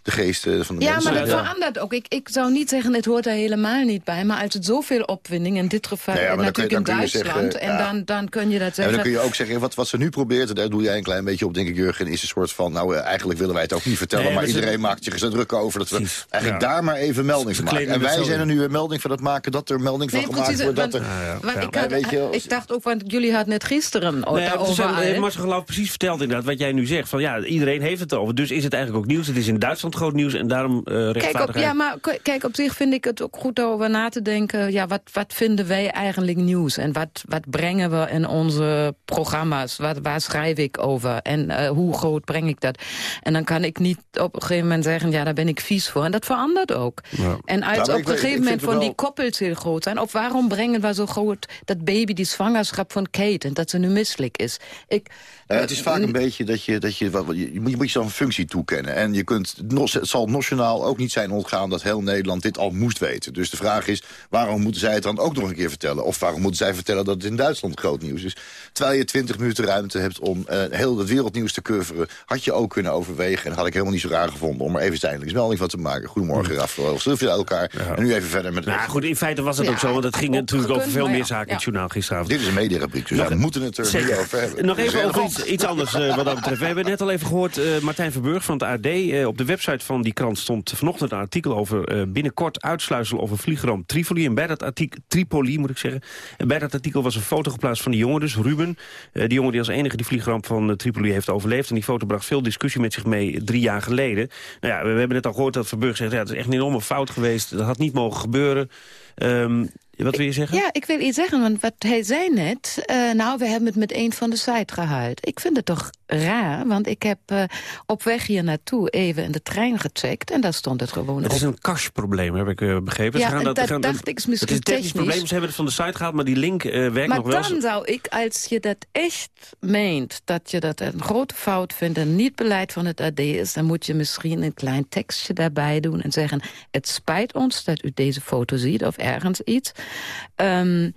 de geesten van de ja, mensen. Maar dat ja, maar dat verandert ook. Ik, ik zou niet zeggen, het hoort er helemaal niet bij. Maar als het zoveel opwinding, in dit geval ja, natuurlijk dan kun, dan in Duitsland... Zeggen, en dan, dan kun je dat zeggen... En dan kun je ook zeggen, wat, wat ze nu probeert, en daar doe jij een klein beetje op, denk ik, Jurgen... is een soort van, nou, eigenlijk willen wij het ook niet vertellen... Nee, maar iedereen maakt zich er druk over dat we precies. eigenlijk ja. daar maar even melding van maken. En wij zijn er nu een melding van het maken dat er melding van nee, gemaakt precies, wordt. Dat er. Ik, had, weet je, ik dacht ook, want jullie hadden net gisteren nee, over Marcel Geloof precies verteld inderdaad wat jij nu zegt. Van ja, iedereen heeft het over. Dus is het eigenlijk ook nieuws. Het is in Duitsland groot nieuws en daarom uh, kijk op, Ja, maar kijk, op zich vind ik het ook goed over na te denken. Ja, wat, wat vinden wij eigenlijk nieuws? En wat, wat brengen we in onze programma's? Wat, waar schrijf ik over? En uh, hoe groot breng ik dat? En dan kan ik niet op een gegeven moment zeggen... ja, daar ben ik vies voor. En dat verandert ook. Ja. En als ja, op een gegeven moment van wel... die koppels heel groot zijn... of waarom brengen we zo groot dat baby, die zwangerschap van Kate... en dat ze nu misselijk is? Ik, uh, het is vaak een beetje dat je... Dat je, wat, je, moet, je moet je dan een functie toekennen. En je kunt, het zal nationaal ook niet zijn ontgaan... dat heel Nederland dit al moest weten. Dus de vraag is, waarom moeten zij het dan ook nog een keer vertellen? Of waarom moeten zij vertellen dat het in Duitsland groot nieuws is? Terwijl je 20 minuten ruimte hebt om uh, heel het wereldnieuws te coveren... had je ook kunnen overwegen En dat had ik helemaal niet zo raar gevonden om er even eindelijk melding van te maken. Goedemorgen, Rafael. Sylvia elkaar. En nu even verder met... Nou goed, in feite was het ook zo, want het ging natuurlijk over veel meer zaken in het journaal gisteravond. Dit is een mediarubriek, dus we moeten het er Zeker. over hebben. Nog even over iets, iets anders uh, wat dat betreft. We hebben net al even gehoord, uh, Martijn Verburg van het AD. Uh, op de website van die krant stond vanochtend een artikel over binnenkort uitsluisel over vliegramp Tripoli. En bij dat artikel, Tripoli moet ik zeggen. En bij dat artikel was een foto geplaatst van die jongen, dus Ruben. die jongen die als enige die vliegramp van Tripoli heeft overleefd. En die foto bracht veel discussie met zich mee drie jaar geleden. Nou ja, we, hebben net al gehoord dat Verburg zegt, ja, het is echt een enorme fout geweest. Dat had niet mogen gebeuren. Um, wat wil je zeggen? Ja, ik wil iets zeggen, want wat hij zei net... Uh, nou, we hebben het met een van de site gehaald. Ik vind het toch raar, want ik heb uh, op weg hier naartoe even in de trein gecheckt... en daar stond het gewoon Het op. is een cashprobleem, heb ik uh, begrepen. Ja, ze gaan dat, dat, gaan, dacht ik is misschien Het is een technisch probleem, ze hebben het van de site gehaald... maar die link werkt maar nog wel. Maar dan zou ik, als je dat echt meent... dat je dat een grote fout vindt en niet beleid van het AD is... dan moet je misschien een klein tekstje daarbij doen en zeggen... het spijt ons dat u deze foto ziet of ergens iets... Um,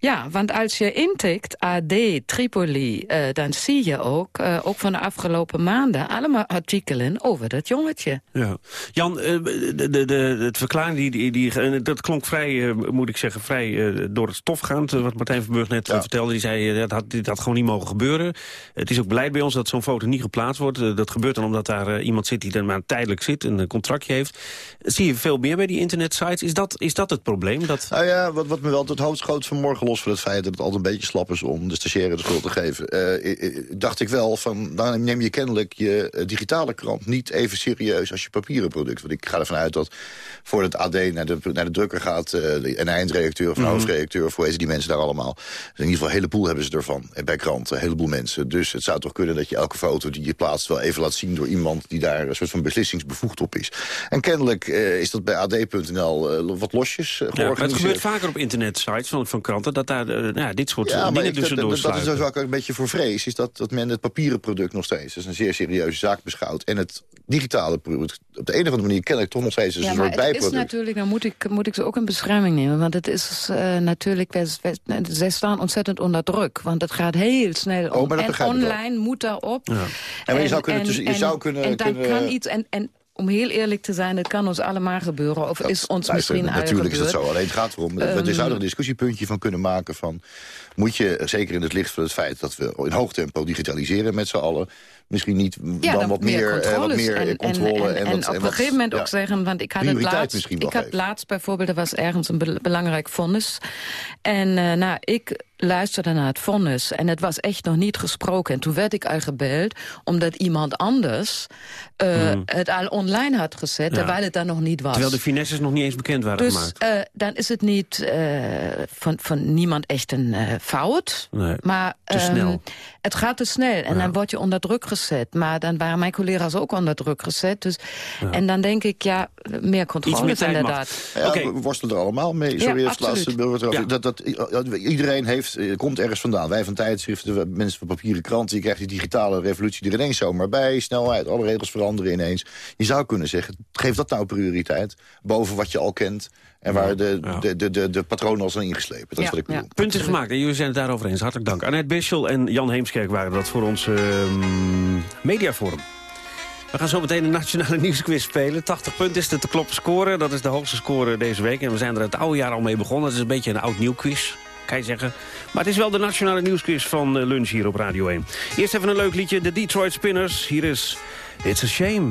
ja, want als je intikt AD, Tripoli, uh, dan zie je ook, uh, ook van de afgelopen maanden... allemaal artikelen over dat jongetje. Ja. Jan, uh, de, de, de, het verklaring, die, die, die, dat klonk vrij, moet ik zeggen, vrij door het stof gaand... wat Martijn Verburg net ja. vertelde. Die zei, dat had, dit had gewoon niet mogen gebeuren. Het is ook beleid bij ons dat zo'n foto niet geplaatst wordt. dat gebeurt dan omdat daar iemand zit die er maar tijdelijk zit... en een contractje heeft. zie je veel meer bij die internetsites. Is dat, is dat het probleem? Dat... Nou ja, wat, wat me wel tot hoofd schoot vanmorgen los van het feit dat het altijd een beetje slap is om de stagiaire de schuld te geven. Uh, dacht ik wel van, dan neem je kennelijk je digitale krant niet even serieus als je papieren product. Want ik ga ervan uit dat voor het AD naar de, naar de drukker gaat, een eindredacteur of een mm -hmm. hoofdredacteur, of hoe heet die mensen daar allemaal. Dus in ieder geval een heleboel hebben ze ervan. Bij kranten, een heleboel mensen. Dus het zou toch kunnen dat je elke foto die je plaatst wel even laat zien door iemand die daar een soort van beslissingsbevoegd op is. En kennelijk is dat bij ad.nl wat losjes ja, het gebeurt vaker op internetsites van, van kranten dat daar nou ja, dit soort ja, dingen ik, tussendoor dat, dat is dus ook een beetje voor vrees. Is dat, dat men het papieren product nog steeds als een zeer serieuze zaak beschouwt. En het digitale product op de een of andere manier kennelijk toch nog steeds als ja, een soort bijproduct. is natuurlijk, dan moet ik, moet ik ze ook in bescherming nemen. Want het is uh, natuurlijk, wij, wij, zij staan ontzettend onder druk. Want het gaat heel snel oh, om. maar dat en online moet daarop. Ja. En, maar je zou kunnen... En, je zou kunnen, en dan kunnen, kan iets... En, en, om heel eerlijk te zijn, het kan ons allemaal gebeuren. Of dat, is ons misschien Natuurlijk is dat zo. Alleen het gaat erom, um, we zouden een discussiepuntje van kunnen maken van... moet je, zeker in het licht van het feit dat we in hoog tempo digitaliseren met z'n allen... misschien niet ja, dan, dan wat meer, uh, wat meer en, controle. En, en, en, en, wat, op een gegeven moment ook zeggen... want ik had het laatst, ik had laatst bijvoorbeeld... er was ergens een be belangrijk vonnis. En uh, nou, ik luisterde naar het vonnis en het was echt nog niet gesproken. En toen werd ik al gebeld omdat iemand anders uh, mm. het al online had gezet... Ja. terwijl het daar nog niet was. Terwijl de finesses nog niet eens bekend waren dus, gemaakt. Uh, dan is het niet uh, van, van niemand echt een fout. Nee, maar te snel. Um, het gaat te snel en ja. dan word je onder druk gezet. Maar dan waren mijn collega's ook onder druk gezet. Dus, ja. En dan denk ik, ja, meer controle meer inderdaad. Ja, okay. We worstelen er allemaal mee. Sorry, ja, laatste dat, dat, Iedereen heeft, komt ergens vandaan. Wij van tijdschriften, mensen van papieren kranten... je krijgt die digitale revolutie er ineens zomaar bij. Snelheid, alle regels veranderen ineens. Je zou kunnen zeggen, geef dat nou prioriteit... boven wat je al kent... En waar de, ja. de, de, de, de patronen al zijn ingeslepen. Dat ja. is wat ik bedoel. Ja. Punt is gemaakt en jullie zijn het daarover eens. Hartelijk dank. Annette Bischel en Jan Heemskerk waren dat voor ons uh, mediaforum. We gaan zo meteen een nationale <laughs> nieuwsquiz spelen. 80 punten is de te kloppen score. Dat is de hoogste score deze week. En we zijn er het oude jaar al mee begonnen. Het is een beetje een oud nieuw quiz kan je zeggen. Maar het is wel de nationale nieuwsquiz van lunch hier op Radio 1. Eerst even een leuk liedje, de Detroit Spinners. Hier is It's a Shame.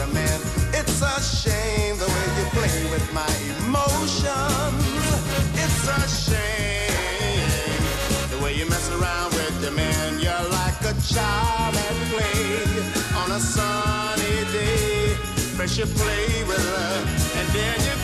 It's a shame the way you play with my emotions. It's a shame the way you mess around with your man. You're like a child at play on a sunny day. First you play with her, and then you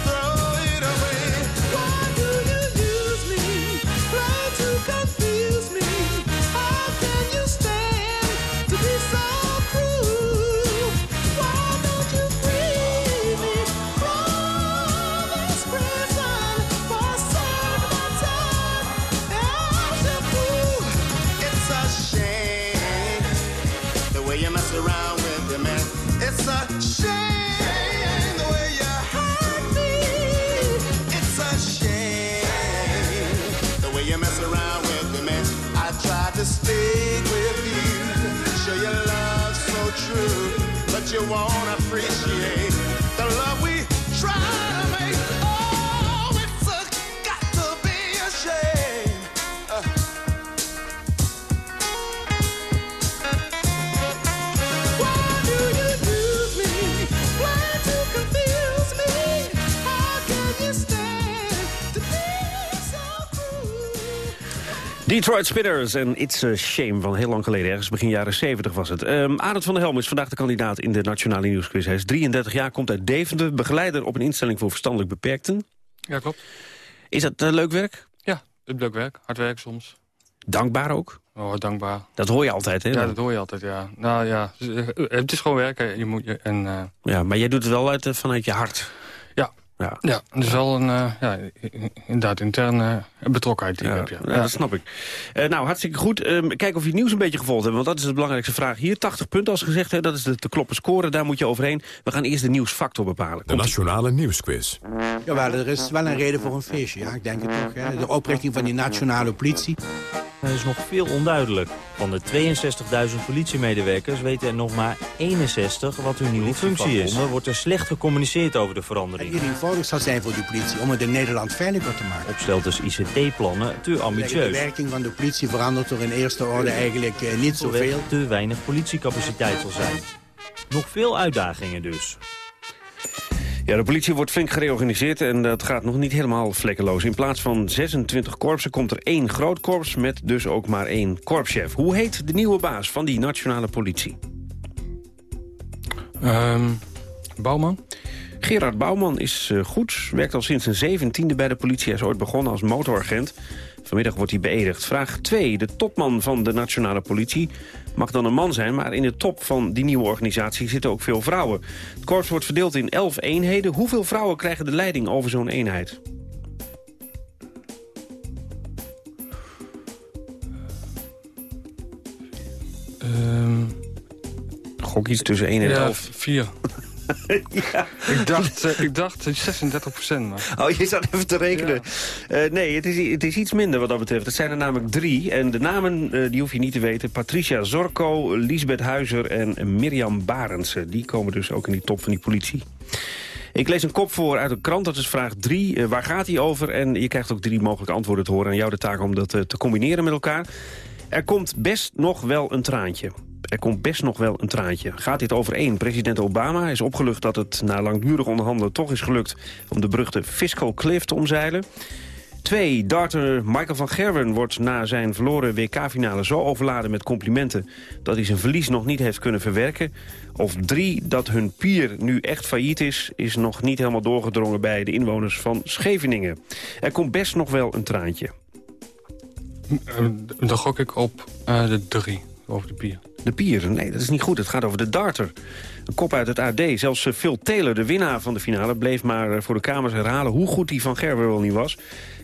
Detroit Spinners en It's a Shame van heel lang geleden. Ergens begin jaren 70 was het. Um, Arend van der Helm is vandaag de kandidaat in de Nationale Nieuwsquiz. Hij is 33 jaar, komt uit Deventer. Begeleider op een instelling voor verstandelijk beperkten. Ja, klopt. Is dat eh, leuk werk? Ja, leuk werk. Hard werk soms. Dankbaar ook? Oh, dankbaar. Dat hoor je altijd, hè? Ja, dat hoor je altijd, ja. Nou ja, het is gewoon werken. Je moet je, en, uh... Ja, maar jij doet het wel uit, vanuit je hart. Ja. Ja, het is wel een, uh, ja, inderdaad interne betrokkenheid die ja, je hebt. Ja. ja, dat snap ik. Uh, nou, hartstikke goed. Uh, kijk of je het nieuws een beetje gevolgd hebt, want dat is de belangrijkste vraag hier. 80 punten als gezegd, hè, dat is de te kloppen score, daar moet je overheen. We gaan eerst de nieuwsfactor bepalen. De Nationale Nieuwsquiz. Jawel, er is wel een reden voor een feestje, ja, ik denk het toch. Hè. De oprichting van die nationale politie. Er is nog veel onduidelijk. Van de 62.000 politiemedewerkers weten er nog maar 61 wat hun nieuwe functie is. wordt er slecht gecommuniceerd over de verandering. Eenvoudig zal zijn voor die politie, om het in Nederland veiliger te maken. Opstelters ICT-plannen te ambitieus. De werking van de politie verandert er in eerste orde eigenlijk eh, niet zoveel. te weinig politiecapaciteit zal zijn. Nog veel uitdagingen dus. Ja, de politie wordt flink gereorganiseerd en dat gaat nog niet helemaal vlekkeloos. In plaats van 26 korpsen komt er één groot korps met dus ook maar één korpschef. Hoe heet de nieuwe baas van die nationale politie? Um, Bouwman? Gerard Bouwman is uh, goed, werkt al sinds zijn zeventiende bij de politie. Hij is ooit begonnen als motoragent. Vanmiddag wordt hij beëdigd. Vraag 2. De topman van de nationale politie mag dan een man zijn... maar in de top van die nieuwe organisatie zitten ook veel vrouwen. Het korps wordt verdeeld in 11 eenheden. Hoeveel vrouwen krijgen de leiding over zo'n eenheid? Um, Gok iets tussen 1 en ja, 11. 4. <laughs> ja. ik, dacht, uh, ik dacht 36 procent. Oh, je zat even te rekenen. Ja. Uh, nee, het is, het is iets minder wat dat betreft. Het zijn er namelijk drie. En de namen, uh, die hoef je niet te weten. Patricia Zorko, Lisbeth Huizer en Mirjam Barendse. Die komen dus ook in die top van die politie. Ik lees een kop voor uit een krant, dat is vraag 3. Uh, waar gaat die over? En je krijgt ook drie mogelijke antwoorden te horen. Aan jou de taak om dat uh, te combineren met elkaar. Er komt best nog wel een traantje. Er komt best nog wel een traantje. Gaat dit over één? President Obama is opgelucht dat het na langdurig onderhandelen toch is gelukt... om de beruchte fiscal cliff te omzeilen. Twee, darter Michael van Gerwen wordt na zijn verloren WK-finale zo overladen met complimenten... dat hij zijn verlies nog niet heeft kunnen verwerken. Of drie, dat hun pier nu echt failliet is... is nog niet helemaal doorgedrongen bij de inwoners van Scheveningen. Er komt best nog wel een traantje. Uh, dan gok ik op uh, de drie, over de pier. De pier? Nee, dat is niet goed. Het gaat over de darter. Een kop uit het AD. Zelfs uh, Phil Taylor, de winnaar van de finale... bleef maar uh, voor de kamers herhalen hoe goed die van Gerber wel niet was.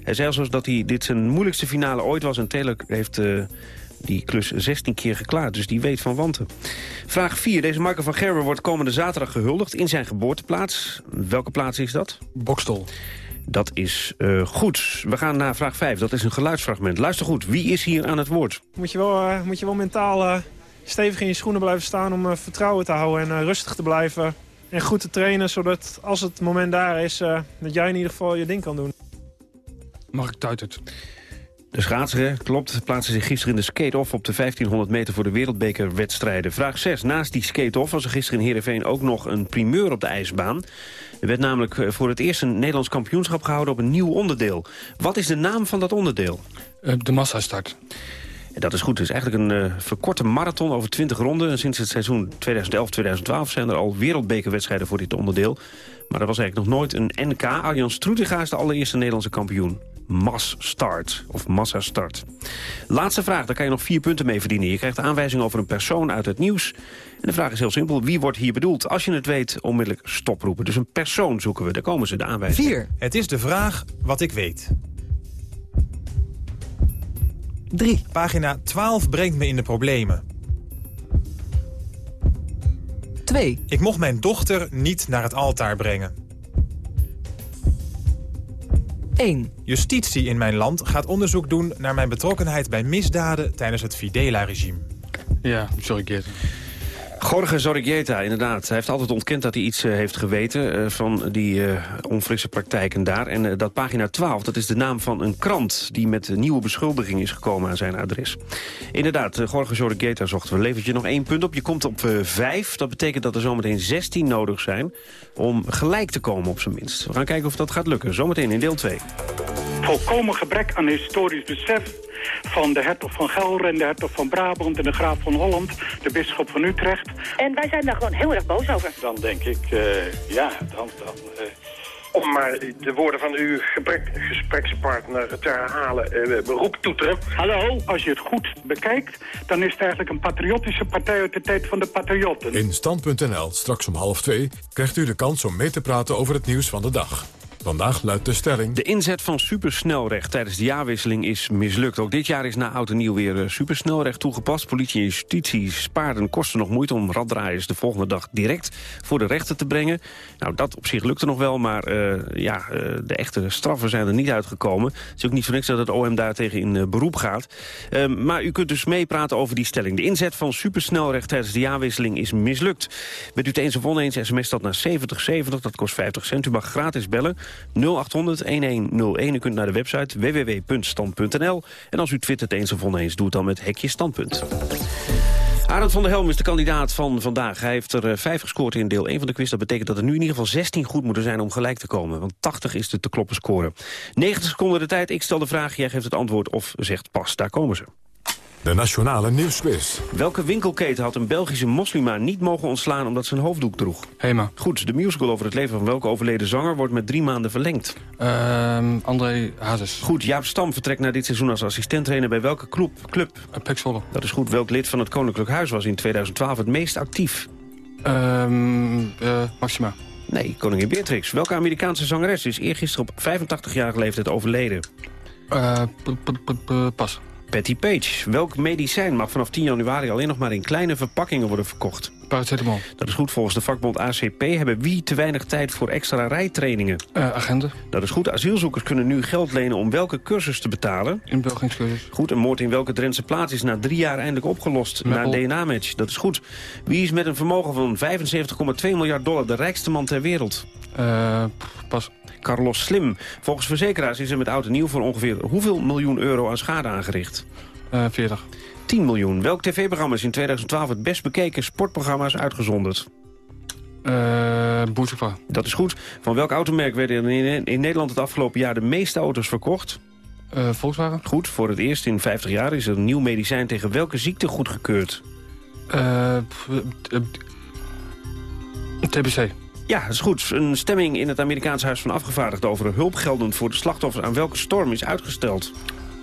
Hij zei zelfs dat hij dit zijn moeilijkste finale ooit was. En Taylor heeft uh, die klus 16 keer geklaard. Dus die weet van wanten. Vraag 4. Deze Marco van Gerber wordt komende zaterdag gehuldigd... in zijn geboorteplaats. Welke plaats is dat? Bokstol. Dat is uh, goed. We gaan naar vraag 5. Dat is een geluidsfragment. Luister goed. Wie is hier aan het woord? Moet je wel, uh, moet je wel mentaal uh, stevig in je schoenen blijven staan... om vertrouwen te houden en rustig te blijven. En goed te trainen, zodat als het moment daar is... dat jij in ieder geval je ding kan doen. Mag ik het? De schaatser, klopt, plaatste zich gisteren in de skate-off op de 1500 meter voor de wereldbekerwedstrijden. Vraag 6. Naast die skate-off was er gisteren in Heerenveen ook nog een primeur op de ijsbaan. Er werd namelijk voor het eerst een Nederlands kampioenschap gehouden op een nieuw onderdeel. Wat is de naam van dat onderdeel? Uh, de massastart. Dat is goed. Het is eigenlijk een uh, verkorte marathon over 20 ronden. En sinds het seizoen 2011-2012 zijn er al wereldbekerwedstrijden voor dit onderdeel. Maar er was eigenlijk nog nooit een NK. Arjan Stroetega is de allereerste Nederlandse kampioen. Mass Start of Massa Start. Laatste vraag, daar kan je nog vier punten mee verdienen. Je krijgt aanwijzing over een persoon uit het nieuws. En de vraag is heel simpel, wie wordt hier bedoeld? Als je het weet, onmiddellijk stoproepen. Dus een persoon zoeken we, daar komen ze, de aanwijzing. 4. Het is de vraag wat ik weet. 3. Pagina 12 brengt me in de problemen. 2. 2. Ik mocht mijn dochter niet naar het altaar brengen. 1. Justitie in mijn land gaat onderzoek doen naar mijn betrokkenheid bij misdaden tijdens het Fidela-regime. Ja, sorry Geert. Jorge Zorrigueta, inderdaad. Hij heeft altijd ontkend dat hij iets eh, heeft geweten eh, van die uh, onfrisse praktijken daar. En dat pagina 12, dat is de naam van een krant die met nieuwe beschuldiging is gekomen aan zijn adres. Inderdaad, Jorge Zorrigueta zochten we. Levert je nog één punt op. Je komt op vijf. Dat betekent dat er zometeen 16 nodig zijn om gelijk te komen op zijn minst. We gaan kijken of dat gaat lukken. Zometeen in deel 2. Volkomen gebrek aan historisch besef van de hertog van Gelre en de hertog van Brabant en de graaf van Holland, de bisschop van Utrecht. En wij zijn daar gewoon heel erg boos over. Dan denk ik, uh, ja, dan... dan uh, om maar de woorden van uw gebrek, gesprekspartner te herhalen, uh, beroep toeteren. Hallo, als je het goed bekijkt, dan is het eigenlijk een patriotische partij uit de tijd van de patriotten. In Stand.nl, straks om half twee, krijgt u de kans om mee te praten over het nieuws van de dag. Vandaag luidt de stelling... De inzet van supersnelrecht tijdens de jaarwisseling is mislukt. Ook dit jaar is na oud en nieuw weer eh, supersnelrecht toegepast. Politie en justitie spaarden kosten nog moeite om raddraaiers de volgende dag direct voor de rechter te brengen. Nou, dat op zich lukte nog wel, maar uh, ja, uh, de echte straffen zijn er niet uitgekomen. Het is ook niet voor niks dat het OM daar tegen in beroep gaat. Uh, maar u kunt dus meepraten over die stelling. De inzet van supersnelrecht tijdens de jaarwisseling is mislukt. Bent u het eens of oneens, sms dat naar 7070, dat kost 50 cent. U mag gratis bellen. 0800 1101. U kunt naar de website www.stand.nl. En als u twittert eens of oneens, doe het dan met hekje standpunt. Arend van der Helm is de kandidaat van vandaag. Hij heeft er vijf gescoord in deel 1 van de quiz. Dat betekent dat er nu in ieder geval 16 goed moeten zijn om gelijk te komen. Want 80 is de te kloppen score. 90 seconden de tijd. Ik stel de vraag, jij geeft het antwoord of zegt pas. Daar komen ze. De Nationale Nieuwsquiz. Welke winkelketen had een Belgische moslima niet mogen ontslaan omdat ze een hoofddoek droeg? Hema. Goed, de musical over het leven van welke overleden zanger wordt met drie maanden verlengd? Uh, André Hazes. Goed, Jaap Stam vertrekt na dit seizoen als assistenttrainer bij welke club? club? Uh, Dat is goed. Welk lid van het Koninklijk Huis was in 2012 het meest actief? Um, uh, Maxima. Nee, koningin Beatrix. Welke Amerikaanse zangeres is eergisteren op 85-jarige leeftijd overleden? Uh, pas. Patty Page. Welk medicijn mag vanaf 10 januari alleen nog maar in kleine verpakkingen worden verkocht? Paracetamol. Dat is goed. Volgens de vakbond ACP hebben wie te weinig tijd voor extra rijtrainingen? Uh, agenten. Dat is goed. Asielzoekers kunnen nu geld lenen om welke cursus te betalen? Inburgeringscursus. Goed. Een moord in welke Drentse plaats is na drie jaar eindelijk opgelost? Na een DNA-match. Dat is goed. Wie is met een vermogen van 75,2 miljard dollar de rijkste man ter wereld? Uh, pas. Carlos Slim. Volgens verzekeraars is er met oud en nieuw voor ongeveer hoeveel miljoen euro aan schade aangericht? Uh, 40. 10 miljoen. Welk tv-programma is in 2012 het best bekeken sportprogramma's uitgezonderd? Uh. Dat is goed. Van welk automerk werden in, in Nederland het afgelopen jaar de meeste auto's verkocht? Uh, Volkswagen. Goed. Voor het eerst in 50 jaar is er een nieuw medicijn tegen welke ziekte goedgekeurd? Uh, TBC. Ja, dat is goed. Een stemming in het Amerikaanse Huis van Afgevaardigden... over hulpgelden voor de slachtoffers aan welke storm is uitgesteld.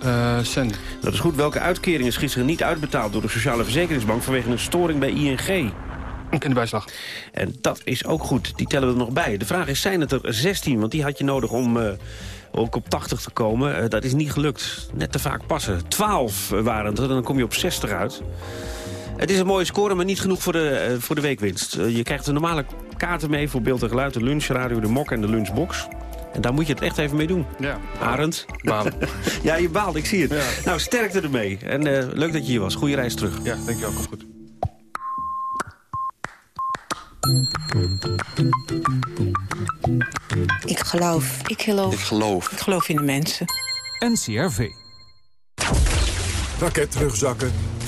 Uh, Sandy. Dat is goed. Welke uitkering is gisteren niet uitbetaald... door de Sociale Verzekeringsbank vanwege een storing bij ING? Kinderbijslag. En dat is ook goed. Die tellen we er nog bij. De vraag is, zijn het er 16? Want die had je nodig om... Uh, ook op 80 te komen. Uh, dat is niet gelukt. Net te vaak passen. 12 waren het dan kom je op 60 uit. Het is een mooie score, maar niet genoeg voor de, uh, voor de weekwinst. Je krijgt de normale kaarten mee voor beeld en geluid, de lunchradio, de mok en de lunchbox. En daar moet je het echt even mee doen. Ja. Arend. Balen. <laughs> ja, je baalt, ik zie het. Ja. Nou, sterkte ermee. En uh, leuk dat je hier was. Goeie reis terug. Ja, denk je ook wel goed. Ik geloof. Ik geloof. Ik geloof. Ik geloof in de mensen. NCRV. Raketrugzakken,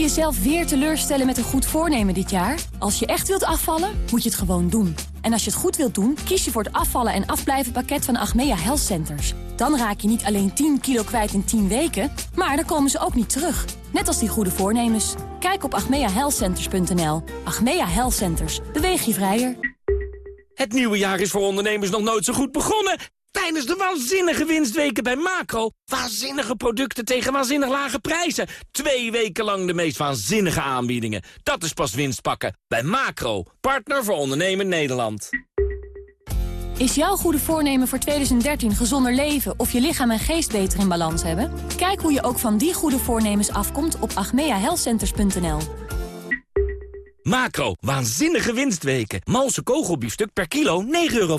Je jezelf weer teleurstellen met een goed voornemen dit jaar? Als je echt wilt afvallen, moet je het gewoon doen. En als je het goed wilt doen, kies je voor het afvallen en afblijven pakket van Achmea Health Centers. Dan raak je niet alleen 10 kilo kwijt in 10 weken, maar dan komen ze ook niet terug. Net als die goede voornemens. Kijk op agmeahealthcenters.nl. Achmea Health Centers. Beweeg je vrijer. Het nieuwe jaar is voor ondernemers nog nooit zo goed begonnen. Tijdens de waanzinnige winstweken bij Macro. Waanzinnige producten tegen waanzinnig lage prijzen. Twee weken lang de meest waanzinnige aanbiedingen. Dat is pas winst pakken. Bij Macro, partner voor ondernemen Nederland. Is jouw goede voornemen voor 2013 gezonder leven of je lichaam en geest beter in balans hebben? Kijk hoe je ook van die goede voornemens afkomt op agmeahealthcenters.nl. Macro, waanzinnige winstweken. Malse kogelbiefstuk per kilo 9,95 euro.